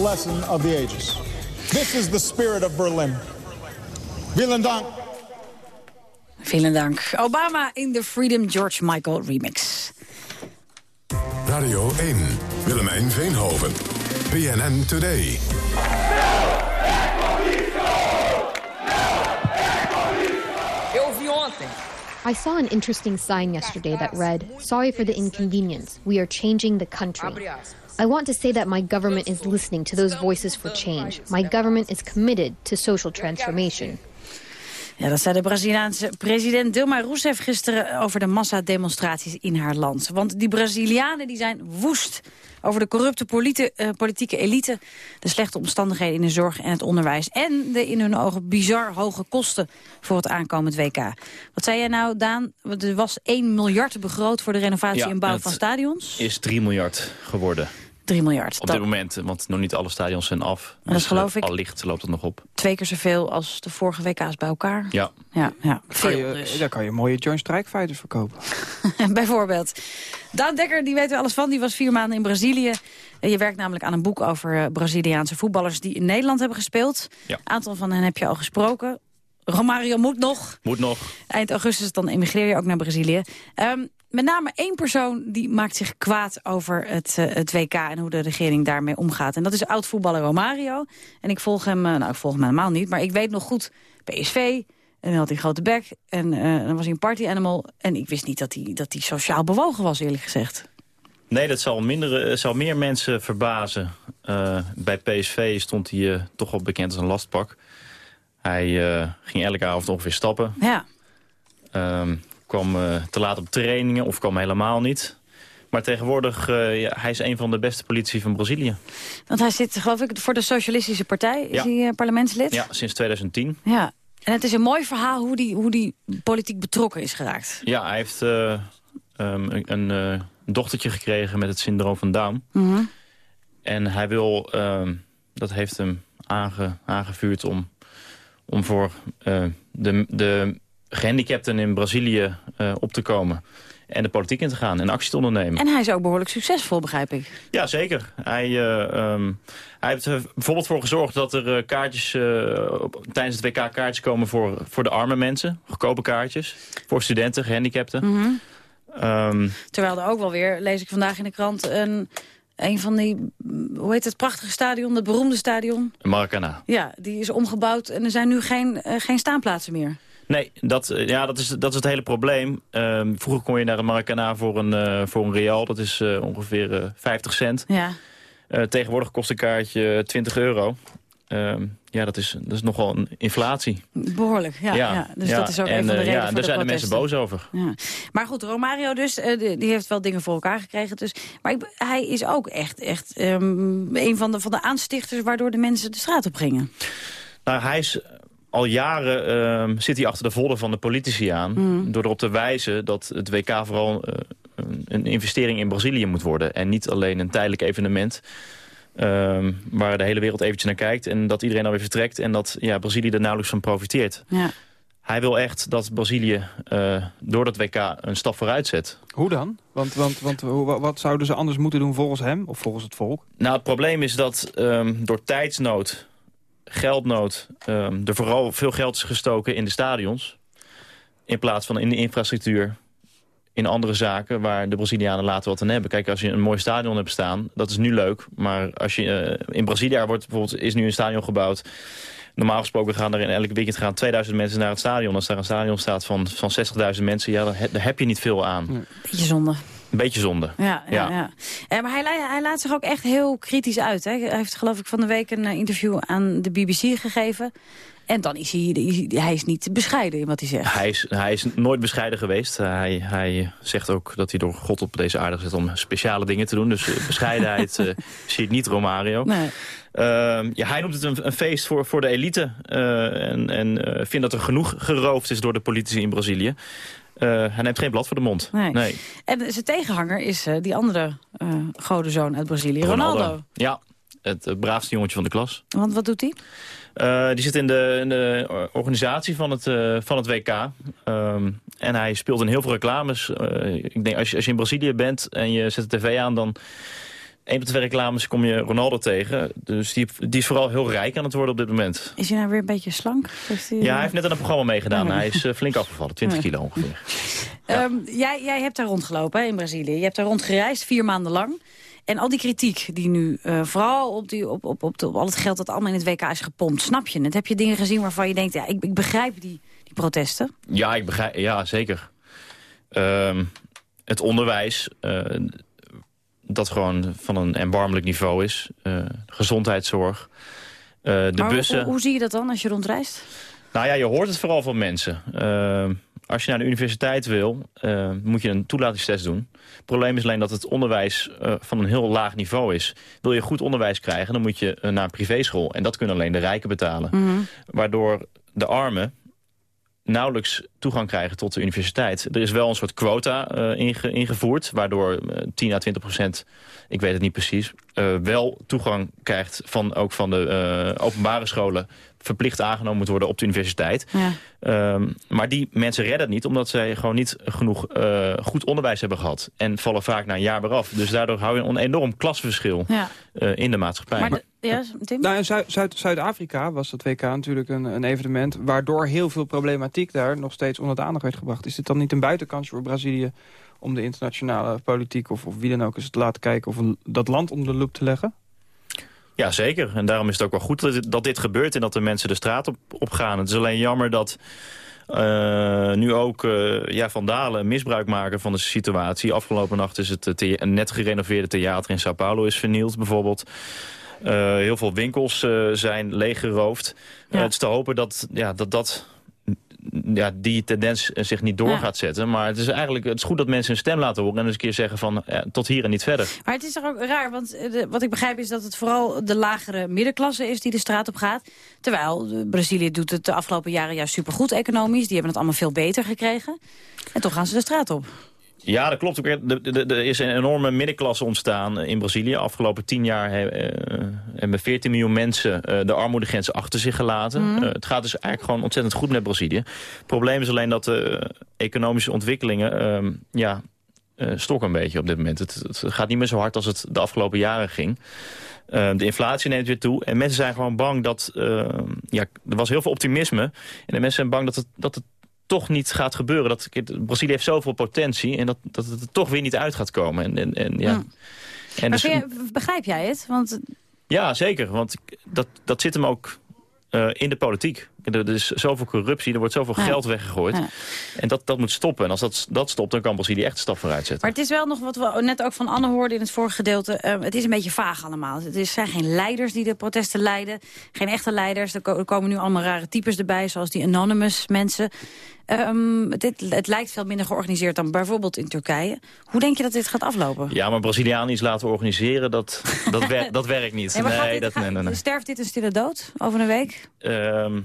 Lesson of the ages. This is the spirit of Berlin. Vielen Dank. Vielen dank. Obama in de Freedom George Michael remix. Radio 1, Willemijn Veenhoven. PNN Today. Eu ouvi ontem. I saw an interesting sign yesterday that read, Sorry for the inconvenience. We are changing the country. I want to say that my government is listening to those voices for change. My government is committed to social transformation. Ja, dat zei de Braziliaanse president Dilma Rousseff gisteren over de massademonstraties in haar land. Want die Brazilianen die zijn woest over de corrupte eh, politieke elite, de slechte omstandigheden in de zorg en het onderwijs en de in hun ogen bizar hoge kosten voor het aankomend WK. Wat zei jij nou, Daan? Er was 1 miljard begroot voor de renovatie en bouw van stadions. is 3 miljard geworden. 3 miljard. Op Dat- dit moment, want nog niet alle stadions zijn af. dat Dus, geloof eh, ik. Allicht loopt het nog op. Twee keer zoveel als de vorige WK's bij elkaar. Ja. Ja, ja. Kan je, dus. Daar kan je mooie Joint Strike Fighters verkopen. Bijvoorbeeld. Daan Dekker, die weet er alles van. Die was vier maanden in Brazilië. Eh, Je werkt namelijk aan een boek over eh, Braziliaanse voetballers... die in Nederland hebben gespeeld. Ja. Een aantal van hen heb je al gesproken. Romario moet nog. Moet nog. Eind augustus dan emigreer je ook naar Brazilië. Ehm, met name één persoon die maakt zich kwaad over het, eh, het WK... en hoe de regering daarmee omgaat. En dat is oud-voetballer Romario. En ik volg hem, eh, nou ik volg hem helemaal niet... maar ik weet nog goed PSV... En dan had hij een grote bek. En eh, dan was hij een party animal. En ik wist niet dat hij, dat hij sociaal bewogen was, eerlijk gezegd. Nee, dat zal, minder, zal meer mensen verbazen. Bij PSV stond hij toch wel bekend als een lastpak. Hij ging elke avond ongeveer stappen. Ja. Ehm, kwam eh, te laat op trainingen of kwam helemaal niet. Maar tegenwoordig, uh, ja, hij is een van de beste politici van Brazilië. Want hij zit, geloof ik, voor de Socialistische Partij. Is Ja. hij uh, parlementslid? Ja, sinds 2010. Ja. En het is een mooi verhaal hoe die, hoe die politiek betrokken is geraakt. Ja, hij heeft uh, um, een, een dochtertje gekregen met het syndroom van Down. Mm -hmm. En hij wil, uh, dat heeft hem aange, aangevuurd om, om voor de, de gehandicapten in Brazilië op te komen. en de politiek in te gaan en actie te ondernemen. En hij is ook behoorlijk succesvol, begrijp ik. Ja, zeker. Hij, eh, ehm, hij heeft er bijvoorbeeld voor gezorgd dat er eh, kaartjes eh, op- tijdens het WK kaartjes komen voor, voor de arme mensen. Goedkope kaartjes. Voor studenten, gehandicapten. Mhm. Ehm, Terwijl er ook wel weer, lees ik vandaag in de krant... een, een van die, mm, hoe heet het, prachtige stadion, het beroemde stadion... Maracana. Ja, die is omgebouwd en er zijn nu geen, eh, geen staanplaatsen meer. Nee, dat, eh, ja, dat, is, dat is het hele probleem. Ehm, vroeger kon je naar een Maracana voor een, eh, voor een real. Dat is eh, ongeveer eh, 50 cent. Ja. Tegenwoordig kost een kaartje 20 euro. Ehm, ja, dat is, dat is nogal een inflatie. Behoorlijk, ja. ja. Dus ja. dat is ook en, een van de redenen Ja, daar de zijn de mensen boos over. Ja. Maar goed, Romario dus, die die heeft wel dingen voor elkaar gekregen. Dus, maar ik, hij is ook echt, echt ehm, een van de, van de aanstichters... waardoor de mensen de straat op gingen. Nou, hij is al jaren ehm, zit hij achter de vodden van de politici aan. Mm. Door erop te wijzen dat het WK vooral eh, een, een investering in Brazilië moet worden. En niet alleen een tijdelijk evenement. ehm, waar de hele wereld eventjes naar kijkt. En dat iedereen alweer vertrekt. En dat ja, Brazilië er nauwelijks van profiteert. Ja. Hij wil echt dat Brazilië eh, door dat WK een stap vooruit zet. Hoe dan? Want, want, want wat zouden ze anders moeten doen volgens hem of volgens het volk? Nou, het probleem is dat ehm, door tijdsnood, geldnood... ehm, er vooral veel geld is gestoken in de stadions... in plaats van in de infrastructuur, in andere zaken... waar de Brazilianen later wat aan hebben. Kijk, als je een mooi stadion hebt staan, dat is nu leuk. Maar als je, eh, in Brazilië wordt bijvoorbeeld, is nu een stadion gebouwd... Normaal gesproken gaan er in elk weekend gaan 2000 mensen naar het stadion. Als daar een stadion staat van, van 60.000 mensen, ja, daar heb je niet veel aan. Beetje zonde. Een beetje zonde. Ja, ja, ja. Eh, maar hij, la- hij laat zich ook echt heel kritisch uit. Hè? Hij heeft geloof ik van de week een eh, interview aan de BBC gegeven. En dan is hij, hij, is niet bescheiden in wat hij zegt. Hij is, hij is nooit bescheiden geweest. Hij, hij zegt ook dat hij door God op deze aarde zit om speciale dingen te doen. Dus eh, bescheidenheid eh, zie ik niet Romario. Nee. Ehm, ja, hij noemt het een, een feest voor, voor de elite. eh, en en eh, vindt dat er genoeg geroofd is door de politici in Brazilië. Eh, hij neemt geen blad voor de mond. Nee. En zijn tegenhanger is eh, die andere eh godenzoon uit Brazilië, Ronaldo. Ja, het braafste jongetje van de klas. Want wat doet hij? Die zit in de, in de organisatie van het, van het WK. Ehm, en hij speelt in heel veel reclames. Ik denk, als je, als je in Brazilië bent en je zet de tv aan... dan één op twee reclames kom je Ronaldo tegen. Dus die, die is vooral heel rijk aan het worden op dit moment. Is hij nou weer een beetje slank? Hij, Ja, hij heeft net aan een programma meegedaan. Oh. Hij is eh, flink afgevallen, 20 Oh. kilo ongeveer. Ehm, jij, jij hebt daar rondgelopen hè, in Brazilië. Je hebt daar rondgereisd, vier maanden lang. En al die kritiek die nu eh, vooral op, die, op, op, op, de- op al het geld dat allemaal in het WK is gepompt. Snap je het? Heb je dingen gezien waarvan je denkt, ja, ik, ik begrijp die, die protesten? Ja, ik begrijp, ja zeker. Ehm, het onderwijs, eh, dat gewoon van een erbarmelijk niveau is. Eh, gezondheidszorg. Eh, de maar bussen. Hoe, hoe zie je dat dan als je rondreist? Nou ja, je hoort het vooral van mensen. Ehm, als je naar de universiteit wil, eh, moet je een toelatingstest doen. Het probleem is alleen dat het onderwijs eh, van een heel laag niveau is. Wil je goed onderwijs krijgen, dan moet je eh, naar een privéschool. En dat kunnen alleen de rijken betalen. Mhm. Waardoor de armen nauwelijks toegang krijgen tot de universiteit. Er is wel een soort quota eh, inge- ingevoerd... waardoor eh, 10 à 20 procent, ik weet het niet precies... eh, wel toegang krijgt van, ook van de eh, openbare scholen... verplicht aangenomen moet worden op de universiteit. Ja. Ehm, maar die mensen redden het niet... omdat zij gewoon niet genoeg eh, goed onderwijs hebben gehad. En vallen vaak na een jaar weer af. Dus daardoor hou je een enorm klasverschil Ja. eh, in de maatschappij. Maar ja, Tim? Nou, in Zuid- Zuid- Zuid-Afrika was dat WK natuurlijk een, een evenement... waardoor heel veel problematiek daar nog steeds onder de aandacht werd gebracht. Is dit dan niet een buitenkansje voor Brazilië... om de internationale politiek of, of wie dan ook eens te laten kijken... of een- dat land onder de loep te leggen? Ja, zeker. En daarom is het ook wel goed dat dit, dat dit gebeurt en dat de mensen de straat op, op gaan. Het is alleen jammer dat eh, nu ook eh, ja, vandalen misbruik maken van de situatie. Afgelopen nacht is het eh, net gerenoveerde theater in Sao Paulo is vernield bijvoorbeeld. Eh, heel veel winkels eh, zijn leeggeroofd. Eh, het is te hopen dat ja, dat, dat ja, die tendens eh, zich niet door Ja. gaat zetten. Maar het is eigenlijk het is goed dat mensen hun stem laten horen... en eens een keer zeggen van eh, tot hier en niet verder. Maar het is toch ook raar, want eh, de- wat ik begrijp is dat het vooral de lagere middenklasse is die de straat op gaat. Terwijl Brazilië doet het de afgelopen jaren juist supergoed economisch. Die hebben het allemaal veel beter gekregen. En toch gaan ze de straat op. Ja, dat klopt. ook. Er- is een enorme middenklasse ontstaan in Brazilië. Afgelopen tien jaar eh, hebben 14 miljoen mensen eh, de armoedegrens achter zich gelaten. Mhm. Eh, het gaat dus eigenlijk gewoon ontzettend goed met Brazilië. Het probleem is alleen dat de economische ontwikkelingen... ehm, ja, stokken een beetje op dit moment. Het, het gaat niet meer zo hard als het de afgelopen jaren ging. Eh, de inflatie neemt weer toe. En mensen zijn gewoon bang dat... eh, ja, er was heel veel optimisme. En de mensen zijn bang dat het, dat het toch niet gaat gebeuren. Dat, Brazilië heeft zoveel potentie. En dat, dat het er toch weer niet uit gaat komen. En, en, en, ja. En dus- je- begrijp jij het? Want ja, zeker. Want dat, dat zit hem ook eh, in de politiek. Er is zoveel corruptie, er wordt zoveel Ja. geld weggegooid. Ja. En dat, dat moet stoppen. En als dat, dat stopt, dan kan Brazilië echt een stap vooruit zetten. Maar het is wel nog wat we net ook van Anne hoorden in het vorige gedeelte. eh, het is een beetje vaag allemaal. Het is- zijn geen leiders die de protesten leiden. Geen echte leiders. Er, er komen nu allemaal rare types erbij, zoals die anonymous mensen. Ehm, het, lijkt veel minder georganiseerd dan bijvoorbeeld in Turkije. Hoe denk je dat dit gaat aflopen? Ja, maar Brazilianen iets laten organiseren, dat, dat, wer- dat werkt niet. Nee, dit- dat, gaat- nee, nee, nee. Sterft dit een stille dood over een week? Ehm,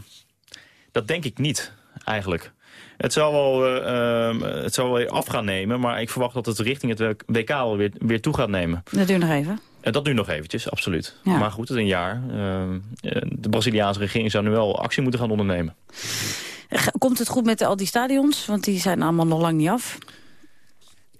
dat denk ik niet, eigenlijk. Het zal, wel, ehm, het zal wel weer af gaan nemen, maar ik verwacht dat het richting het WK weer, weer toe gaat nemen. Dat duurt nog even. Eh, dat nu nog eventjes, absoluut. Ja. Maar goed, het is een jaar. Ehm, eh, de Braziliaanse regering zou nu wel actie moeten gaan ondernemen. Komt het goed met al die stadions? Want die zijn allemaal nog lang niet af.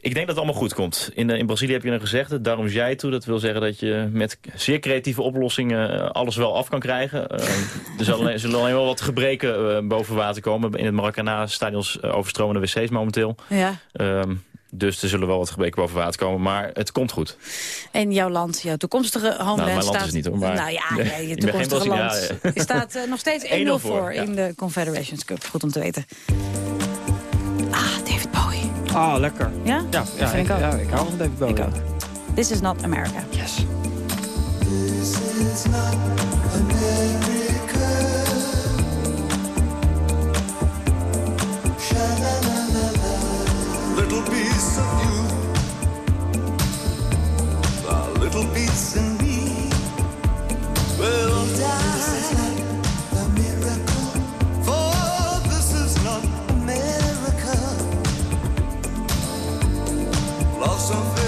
Ik denk dat het allemaal goed komt. In, eh, in Brazilië heb je een gezegde, daarom jij toe. Dat wil zeggen dat je met zeer creatieve oplossingen alles wel af kan krijgen. Eh, er zullen alleen, zullen alleen wel wat gebreken boven water komen. In het Maracana-stadions uh, overstromende wc's momenteel. Ja. Ehm, dus er zullen wel wat gebreken boven water komen. Maar het komt goed. En jouw land, jouw toekomstige homeland Nou, mijn land staat... is het niet, hoor, maar- Nou ja, Nee, ja, je toekomstige land ja. staat eh, nog steeds 1-0 1-0 voor, voor, ja. in de Confederations Cup. Goed om te weten. Ah, David Bowie. Ah, lekker. Ja? Ja, ik, ik ook. ja, ik hou van David Bowie. Ik ook. This is not America. Yes. Little of you, little piece in me will die. A miracle, for this is not America. Fails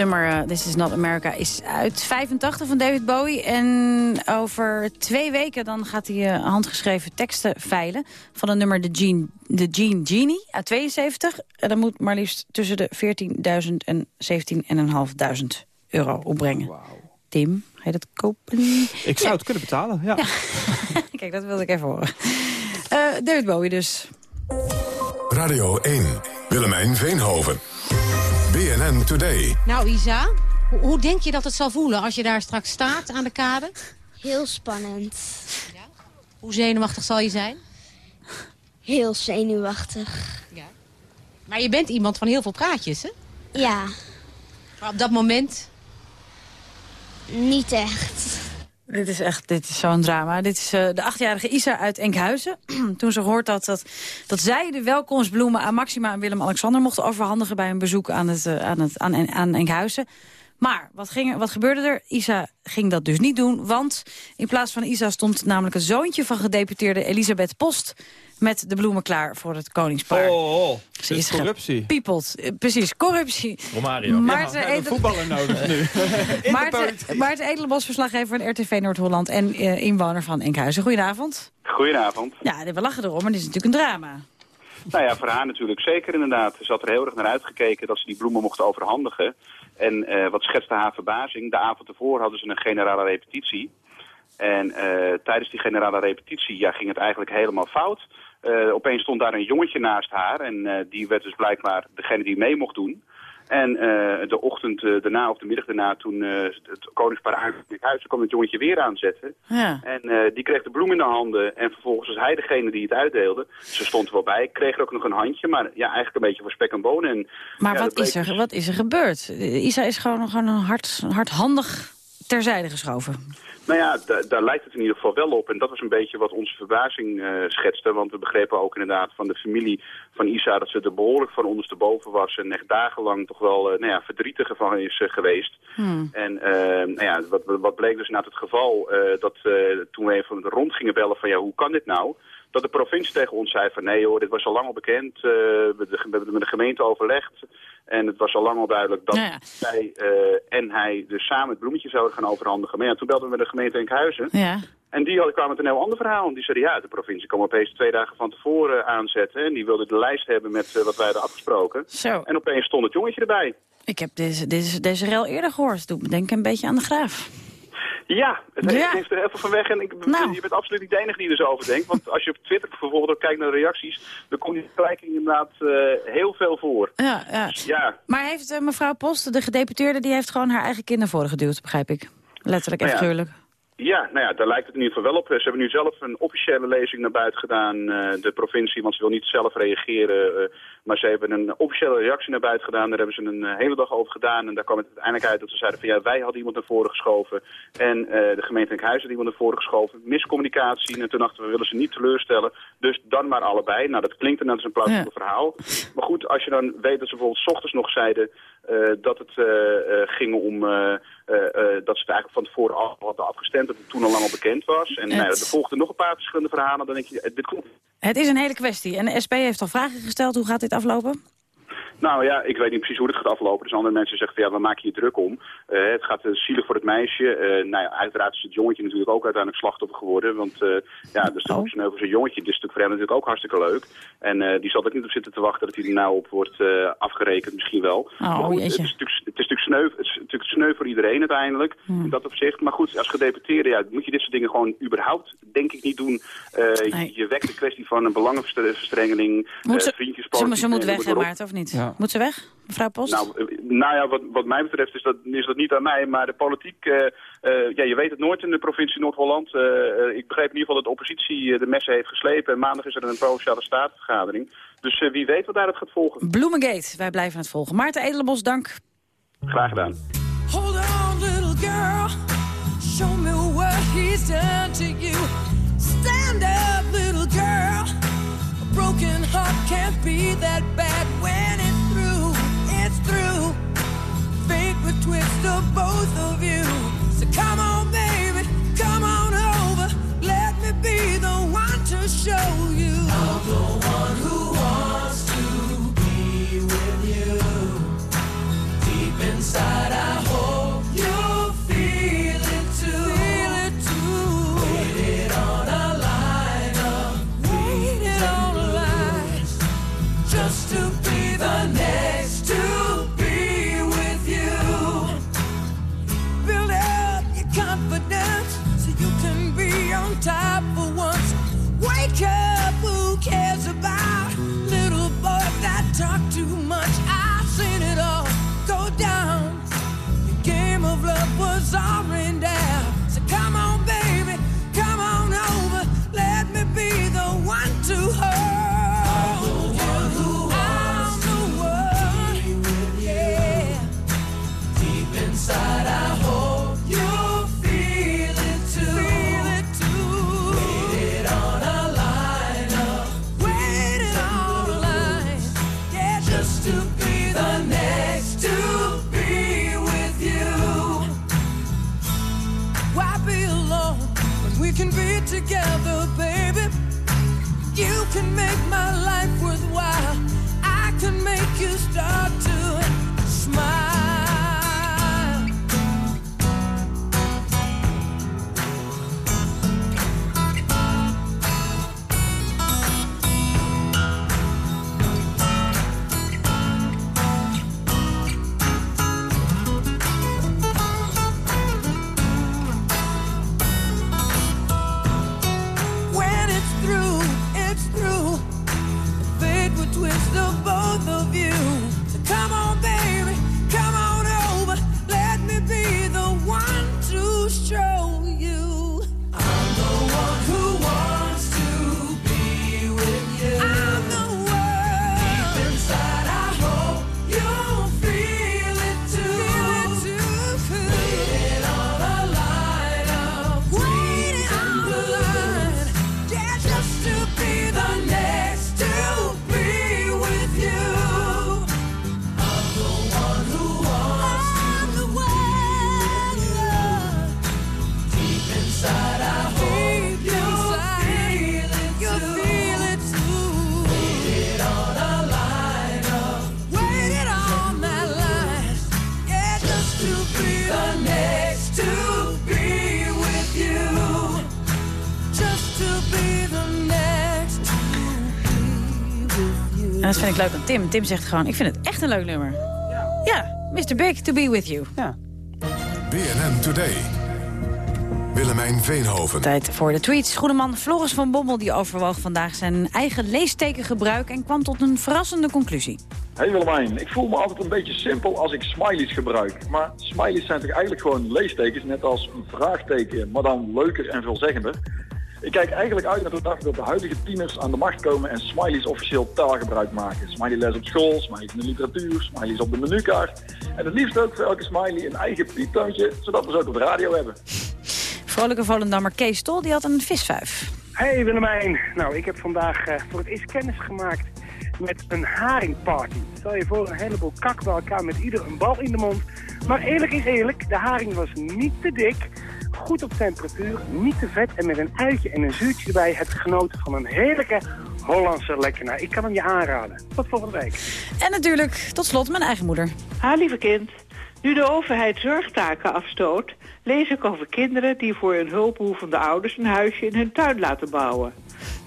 nummer, eh, This Is Not America, is uit 85 van David Bowie. En over twee weken dan gaat hij eh, handgeschreven teksten veilen... van het nummer The Gene, The Gene Genie uit 72. En dat moet maar liefst tussen de 14.000 en 17.500 euro opbrengen. Tim, ga je dat kopen? Ik zou het kunnen betalen, ja. Kijk, dat wilde ik even horen. Eh, David Bowie dus. Radio 1, Willemijn Veenhoven. BNN Today. Nou, Isa, hoe, hoe denk je dat het zal voelen als je daar straks staat aan de kade? Heel spannend. Hoe zenuwachtig zal je zijn? Heel zenuwachtig. Maar je bent iemand van heel veel praatjes, hè? Ja, Maar op dat moment... niet echt. Dit is echt dit is zo'n drama. Dit is eh, de achtjarige Isa uit Enkhuizen. Toen ze hoort dat, dat, zij de welkomstbloemen aan Maxima en Willem-Alexander mochten overhandigen... bij een bezoek aan, het, eh, aan, het, aan, Enkhuizen. Maar wat, ging, wat gebeurde er? Isa ging dat dus niet doen, want in plaats van Isa stond namelijk een zoontje van gedeputeerde Elisabeth Post met de bloemen klaar voor het koningspaar. Oh, Ze dit is corruptie. Piepeld, eh, precies, corruptie. Romario. Maarten we hebben een Edel- voetballer nodig nu. Maarten, Edelenbos, verslaggever van RTV Noord-Holland en eh, inwoner van Enkhuizen. Goedenavond. Goedenavond. Ja, we lachen erom, maar dit is natuurlijk een drama. Nou ja, voor haar natuurlijk zeker inderdaad. Ze had er heel erg naar uitgekeken dat ze die bloemen mochten overhandigen. En eh, wat schetste haar verbazing? De avond ervoor hadden ze een generale repetitie. En eh, tijdens die generale repetitie ja, ging het eigenlijk helemaal fout. Eh, opeens stond daar een jongetje naast haar en eh, die werd dus blijkbaar degene die mee mocht doen. En eh, de ochtend daarna of de middag daarna toen het koningspaar aankwam in huis, kwam het jongetje weer aanzetten. Ja. En die kreeg de bloem in de handen. En vervolgens was hij degene die het uitdeelde. Ze stond er wel bij, kreeg er ook nog een handje. Maar ja, eigenlijk een beetje voor spek en bonen. En, Maar ja, wat, bleek is er, dus- wat is er gebeurd? Isa is gewoon, gewoon een hard, hardhandig terzijde geschoven. Nou ja, da- daar lijkt het in ieder geval wel op. En dat was een beetje wat onze verbazing eh, schetste. Want we begrepen ook inderdaad van de familie van Isa... dat ze er behoorlijk van ondersteboven was... en echt dagenlang toch wel eh, nou ja, verdrietig van is eh, geweest. En eh, nou ja, wat, wat bleek dus na het geval... dat toen we even rond gingen bellen van ja, hoe kan dit nou... dat de provincie tegen ons zei van nee hoor, dit was al lang al bekend. eh, we hebben het met de gemeente overlegd. En het was al lang al duidelijk dat Ja, zij eh, en hij dus samen het bloemetje zouden gaan overhandigen. Maar ja, toen belden we met de gemeente Enkhuizen. Ja. En die hadden, kwamen met een heel ander verhaal. Die zeiden, ja, de provincie kwam opeens twee dagen van tevoren aanzetten. En die wilde de lijst hebben met eh, wat wij hadden afgesproken. Zo. En opeens stond het jongetje erbij. Ik heb deze, deze, deze rel eerder gehoord. Doet me denken een beetje aan de graaf. Ja, het Ja. heeft er heel veel van weg. En ik, Nou. je bent absoluut niet de enige die er zo over denkt. Want als je op Twitter bijvoorbeeld ook kijkt naar de reacties... dan komt die vergelijking inderdaad eh, heel veel voor. Ja, ja. Dus ja, Maar heeft eh, mevrouw Post, de gedeputeerde, die heeft gewoon haar eigen kinder voor geduwd, begrijp ik. Letterlijk en Nou ja. figuurlijk. Ja, nou ja, daar lijkt het in ieder geval wel op. Ze hebben nu zelf een officiële lezing naar buiten gedaan, eh, de provincie, want ze wil niet zelf reageren. Maar ze hebben een officiële reactie naar buiten gedaan. Daar hebben ze een eh, hele dag over gedaan. En daar kwam het uiteindelijk uit dat ze zeiden van ja, wij hadden iemand naar voren geschoven. En eh, de gemeente Enkhuizen had iemand naar voren geschoven. Miscommunicatie. En toen dachten we, we willen ze niet teleurstellen. Dus dan maar allebei. Nou, dat klinkt inderdaad als een plausibel verhaal. Maar goed, als je dan weet dat ze bijvoorbeeld 's ochtends nog zeiden eh, dat het ging om dat ze het eigenlijk van tevoren al hadden afgestemd, dat het toen al lang al bekend was. En nou, Het- er volgden nog een paar verschillende verhalen. Dan denk je, dit klopt. Het is een hele kwestie. En de SP heeft al vragen gesteld. Hoe gaat dit aflopen? Nou ja, ik weet niet precies hoe dit gaat aflopen. Dus andere mensen zeggen van ja, waar maak je je druk om? Eh, het gaat eh, zielig voor het meisje. Eh, nou ja, uiteraard is het jongetje natuurlijk ook uiteindelijk slachtoffer geworden. Want eh, ja, is toch ook sneu voor zijn jongetje. Dit is natuurlijk voor hem natuurlijk ook hartstikke leuk. En eh, die zal er niet op zitten te wachten dat hij er nou op wordt eh, afgerekend, misschien wel. maar goed, het, is jeetje. natuurlijk, het is natuurlijk sneu, het is natuurlijk sneu voor iedereen uiteindelijk. In dat opzicht. Maar goed, als gedeputeerde ja, moet je dit soort dingen gewoon überhaupt, denk ik, niet doen. Eh, je- Je wekt de kwestie van een belangenverstrengeling, Moet eh, ze, ze, vriendjespolitiek. ze moet weg, hè. Maarten, of niet? Moet ze weg, mevrouw Post? Nou, eh, nou ja, wat, wat mij betreft is dat, is dat niet aan mij, maar de politiek, eh, eh, ja, je weet het nooit in de provincie Noord-Holland. Ik begreep in ieder geval dat de oppositie de messen heeft geslepen en maandag is er een provinciale statenvergadering. Dus wie weet wat daaruit gaat volgen. Bloemengate, wij blijven het volgen. Maarten Edelenbos, dank. Graag gedaan. Hold on, little girl. Show me what he's done to you. Stand up, little girl. A broken heart can't be that bad when it's Twist of both of you. So come on, baby, come on over. Let me be the one to show you. I'm the one who wants to be with you. Deep inside. together, Tim. Tim zegt gewoon, ik vind het echt een leuk nummer. Ja, Mr. Big, to be with you. Ja. BNN Today. Willemijn Veenhoven. Tijd voor de tweets. Goedeman Floris van Bommel die overwoog vandaag zijn eigen leestekengebruik... en kwam tot een verrassende conclusie. Hey Willemijn, ik voel me altijd een beetje simpel als ik smileys gebruik. Maar smileys zijn toch eigenlijk gewoon leestekens, net als een vraagteken, maar dan leuker en veelzeggender. Ik kijk eigenlijk uit naar de dag dat de huidige tieners aan de macht komen en smileys officieel taalgebruik maken. Smileyles op school, smileys in de literatuur, smileys op de menukaart. En het liefst ook voor elke smiley een eigen pieptoontje, zodat we ze ook op de radio hebben. Vrolijke Volendammer Kees Tol die had een visvijf. Hey Willemijn, nou ik heb vandaag eh, voor het eerst kennis gemaakt met een haringparty. Stel je voor een heleboel kak bij elkaar met ieder een bal in de mond. Maar eerlijk is eerlijk, de haring was niet te dik, goed op temperatuur, niet te vet en met een uitje en een zuurtje erbij ik genoten van een heerlijke Hollandse lekkernaar. Ik kan hem je aanraden. Tot volgende week. En natuurlijk, tot slot, mijn eigen moeder. Ha, lieve kind. Nu de overheid zorgtaken afstoot, lees ik over kinderen die voor hun hulpbehoevende ouders een huisje in hun tuin laten bouwen.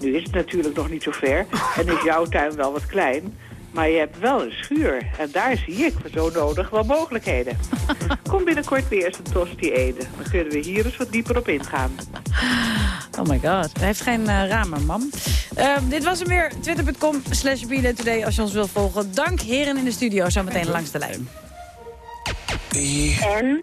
Nu is het natuurlijk nog niet zo ver en is jouw tuin wel wat klein, maar je hebt wel een schuur en daar zie ik zo nodig wel mogelijkheden. Kom binnenkort weer eens een tosti eten, dan kunnen we hier eens wat dieper op ingaan. Oh my god, hij heeft geen eh, ramen, mam. Eh, dit was hem weer. Twitter.com slash Today als je ons wilt volgen. Dank heren in de studio, zometeen langs de lijn. En?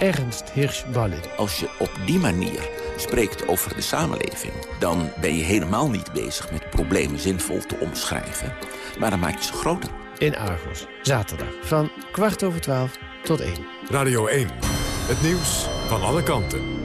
Ernst Hirschballin. Als je op die manier spreekt over de samenleving... dan ben je helemaal niet bezig met problemen zinvol te omschrijven. Maar dan maak je ze groter. In Argos, zaterdag, van kwart over twaalf tot één. Radio 1. Het nieuws van alle kanten.